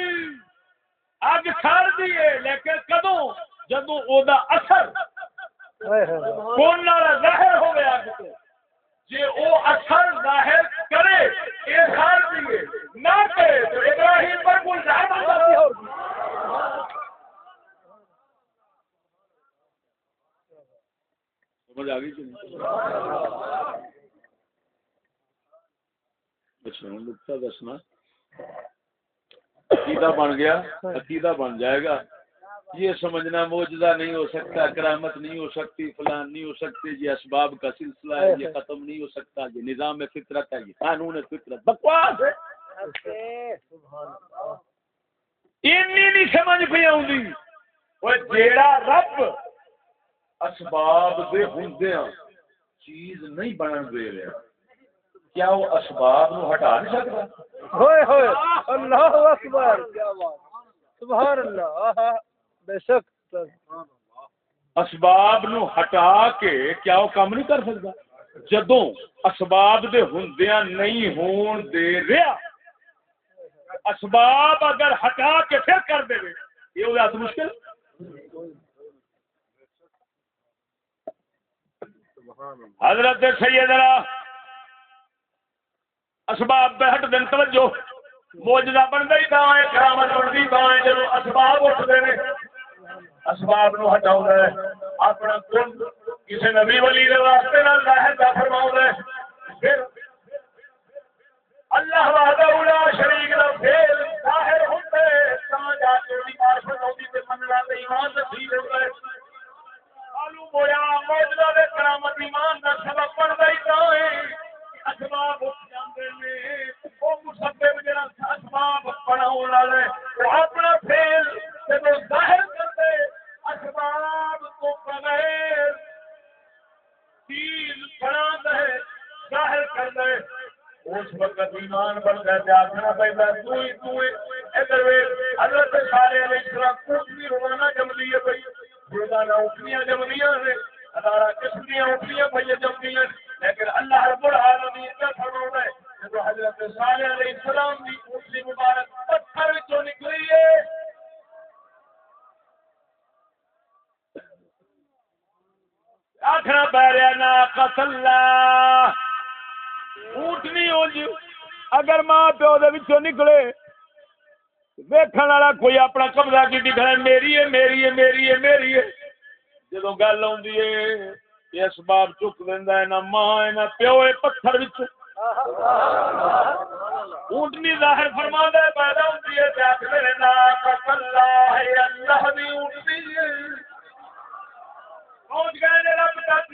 اگ کھار دی ہے لیکن کدوں؟ جدو او دا اثر کون ظاہر ہو گیا اگ تو جی او اثر ظاہر کرے یہ کھار دیے نہ کرے تو ابراہیم پر کوئی ظاہر ہوگی سمجھ آ گئی اچھا نقطہ دسنا۔ عقیدہ بن گیا عقیدہ بن جائے گا۔ یہ سمجھنا موجودہ نہیں ہو سکتا کرامت نہیں ہو سکتی فلان نہیں ہو سکتی یہ اسباب کا سلسلہ ہے یہ ختم نہیں ہو سکتا یہ نظام فطرت ہے یہ قانون فطرت بکواس ہے۔ نہیں سمجھ پہ آؤں جیڑا رب اسباب دے ہوندیاں چیز نہیں بنن دے رہا کیا وہ اسباب نو ہٹا نہیں سکتا؟ ہوئے ہوئے۔ اللہ اکبر۔ سبحان اللہ۔ بے شک۔ اسباب نو ہٹا کے کیا وہ کام نہیں کر سکتا؟ جدوں اسباب دے ہوندیاں نہیں ہون دے رہا اسباب اگر ہٹا کے پھر کر دے یہ وہ ہاتھ مشکل حضرت سیدنا اسباب پہ ہٹ دن توجہ۔ موجودہ بن گئی تھا کرامت بنتی تھا جب اسباب اٹھتے ہیں، اسباب نو ہٹاؤ ہے۔ اپنا کل کسی نبی ولی دے واسطے نہ ظاہر کا فرماؤ ہے۔ پھر اللہ وحدہ لا شریک دا پھیل ظاہر ہوتے تا جا کے دی معرفت ہوندی تے مننا تے ایمان نصیب ہوندا ہے معلوم ہویا موجودہ دے کرامت ایمان دا سبب بندا ہی تا ایمان بن گئے آخنا پہلا، تو ہی، تو ادھر حضرت سارے علیہ السلام کچھ بھی روانہ جملی ہے بھائی۔ روزانہ اٹھنیاں جملیاں نے ادارہ قسمیاں اٹھنیاں بھائی جملیاں لیکن اللہ رب العالمین کا فرمانا ہے؟ جو حضرت سارے علیہ السلام دی اگر ماں پیو دے نکلے ویکھن والا کوئی اپنا قبضہ کی دکھا میری ہے میری ہے میری ہے میری ہے جدو گل آدھی ہے چک دینا نہ ماں نہ پیو ہے پتھر اونٹنی ظاہر فرما دے پیدا ہوتی ہے اللہ اونٹنی پہنچ گئے رب تک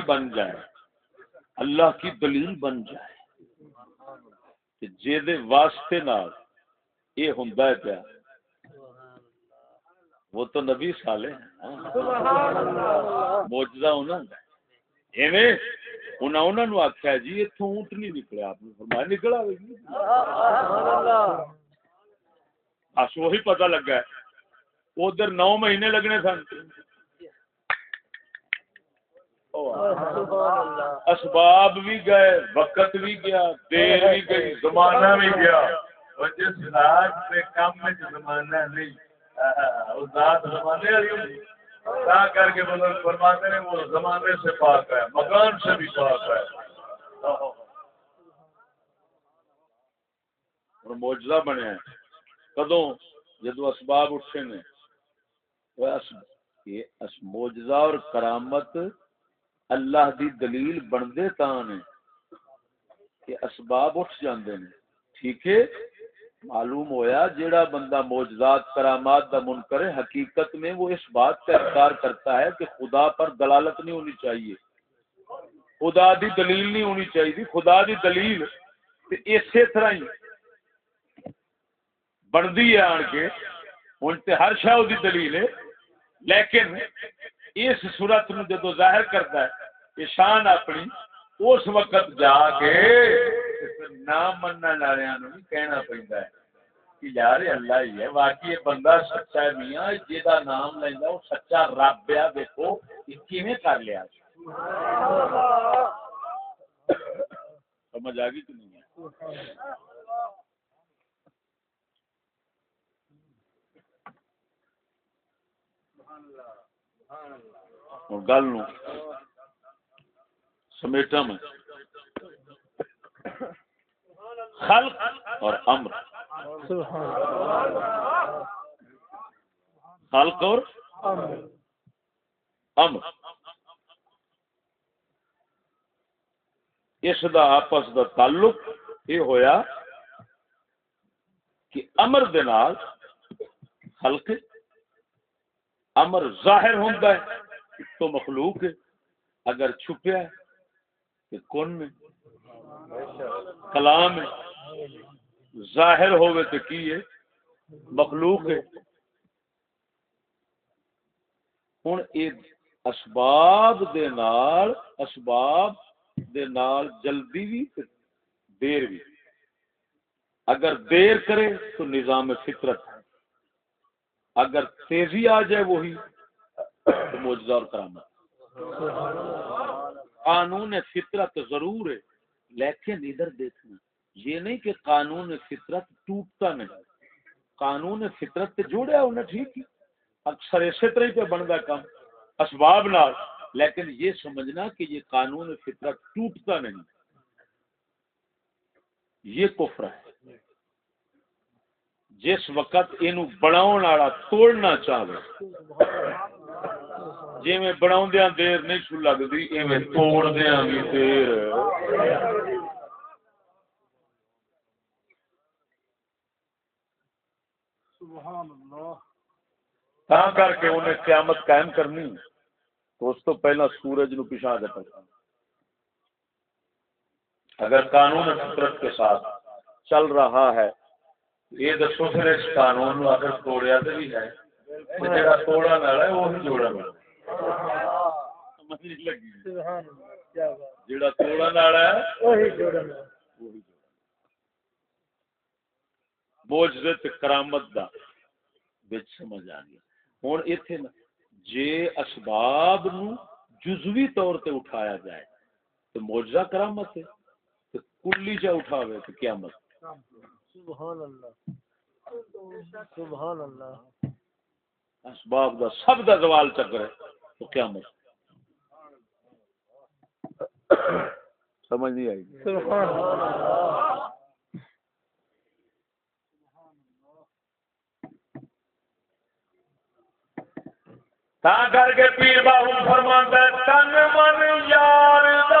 کی بن جائے، اللہ کی دلیل بن جائے۔ تے جے دے واسطے نال اے ہوندا ہے پیا۔ وہ تو نبی صالح ہیں۔ موجزہ انہوں ایویں انہاں انہاں نو آکھیا جی اتھوں اونٹ نہیں نکلیا آپ نے فرمایا نکل آوے گی۔ بس وہی پتہ لگا ہے، ادھر نو مہینے لگنے سن۔ اسباب بھی گئے، وقت بھی گیا، دیر بھی گئی، زمانہ بھی گیا۔ اور جس رات سے کم میں زمانہ نہیں۔ اس رات زمانے والی ہوگی تا کر کے بزرگ فرماتے ہیں، وہ زمانے سے پاک ہے، مکان سے بھی پاک ہے۔ اور موجزہ بنے ہیں۔ کدوں؟ جدو اسباب اٹھے نے۔ وہ اس موجزہ اور کرامت اللہ دی دلیل بندے تاں نے کہ اسباب اٹھ جاندے نے۔ ٹھیک ہے؟ معلوم ہویا جیڑا بندہ موجزات کرامات دا منکر ہے، حقیقت میں وہ اس بات کا انکار کرتا ہے کہ خدا پر دلالت نہیں ہونی چاہیے۔ خدا دی دلیل نہیں ہونی چاہیے۔ خدا دی دلیل اسی طرح ہی بندی ہے آن کے۔ ہوں ہر شاہ دی دلیل ہے۔ لیکن اس صورت نو جدو ظاہر کرتا ہے کہ شان اپنی اس وقت جا کے نہ منن والوں نو بھی کہنا پیندا ہے کہ یار یہ اللہ ہی ہے واقعی یہ بندہ سچا ہے میاں جہاں نام لینا وہ سچا رب ہے دیکھو یہ کیویں کر لیا؟ سمجھ آ گئی کہ نہیں ہے؟ اور گل نو سمیٹا میں خلق اور امر خلق اور امر اس دا آپس دا تعلق یہ ہویا کہ امر دے نال خلق امر ظاہر ہوتا ہے تو مخلوق ہے اگر چھپیا ہے کہ کون میں؟ کلام ہے ظاہر ہوئے تو کی ہے؟ مخلوق ہے۔ ہوں یہ اسباب دے نال، اسباب دے نال جلدی بھی دیر بھی اگر دیر کرے تو نظام فطرت۔ ہے اگر تیزی آ جائے وہی، تو موجزہ اور کرامت۔ قانون فطرت ضرور ہے، لیکن ادھر دیکھنا، یہ نہیں کہ قانون فطرت ٹوٹتا نہیں۔ قانون فطرت جوڑیا انہیں ٹھیک ہی۔ اکثر اسی طرح پہ بنتا کام، اسباب نال۔ لیکن یہ سمجھنا کہ یہ قانون فطرت ٹوٹتا نہیں۔ یہ کفر ہے۔ جس وقت یہ بنا توڑنا چاہے جی میں بنا دیر نہیں سو لگتی ایویں توڑ دیا بھی دیر۔ تا کر کے انہیں قیامت قائم کرنی تو اس تو پہلا سورج نو پچھا دے پڑتا۔ اگر قانون فطرت کے ساتھ چل رہا ہے یہ دسو پھر اس قانون نو اگر توڑیا تو بھی ہے جڑا توڑا والا ہے وہی جوڑا والا جڑا توڑا والا ہے وہی جوڑا موجزت کرامت دا بچ سمجھ آ گیا ہوں اتنے جے اسباب نو جزوی طور تے اٹھایا جائے تو موجزہ کرامت ہے تو کلی چا اٹھاوے تو قیامت سبحان اللہ۔ سبحان اللہ۔ اسباب دا سب دا زوال چکر ہے تو قیامت سمجھ نہیں آئی۔ سبحان اللہ تا کر کے پیر باہو فرماندا ہے تن من یار دا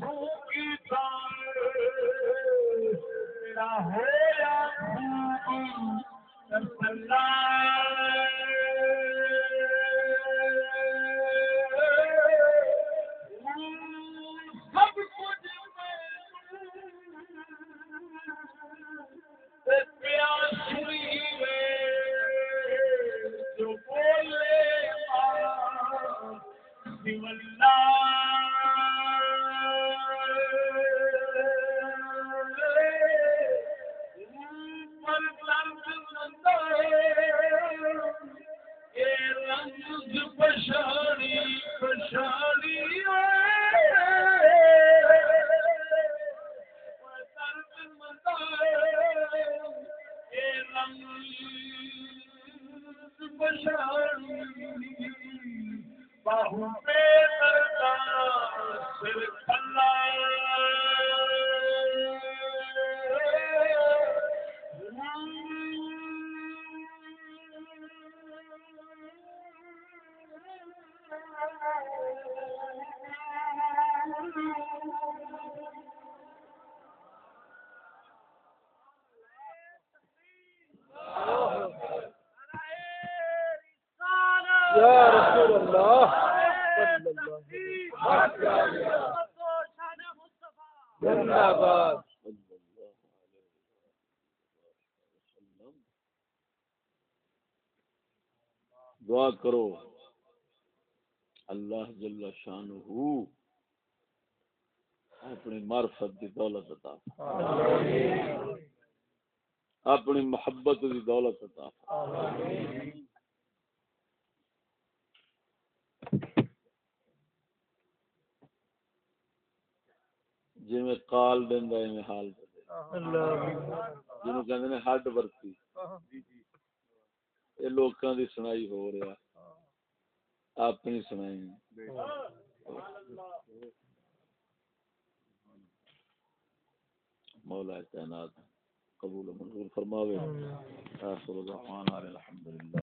بنایا تن اپنی محبت دی دولت عطا جی میں کال دینا ایویں حال دے جنوں کہندے نے ہڈ ورتی۔ یہ لوکاں دی سنائی ہو رہا۔ اپنی سنائی۔ مولا کائنات قبول و منظور فرماوے آخر دعوانا الحمدللہ.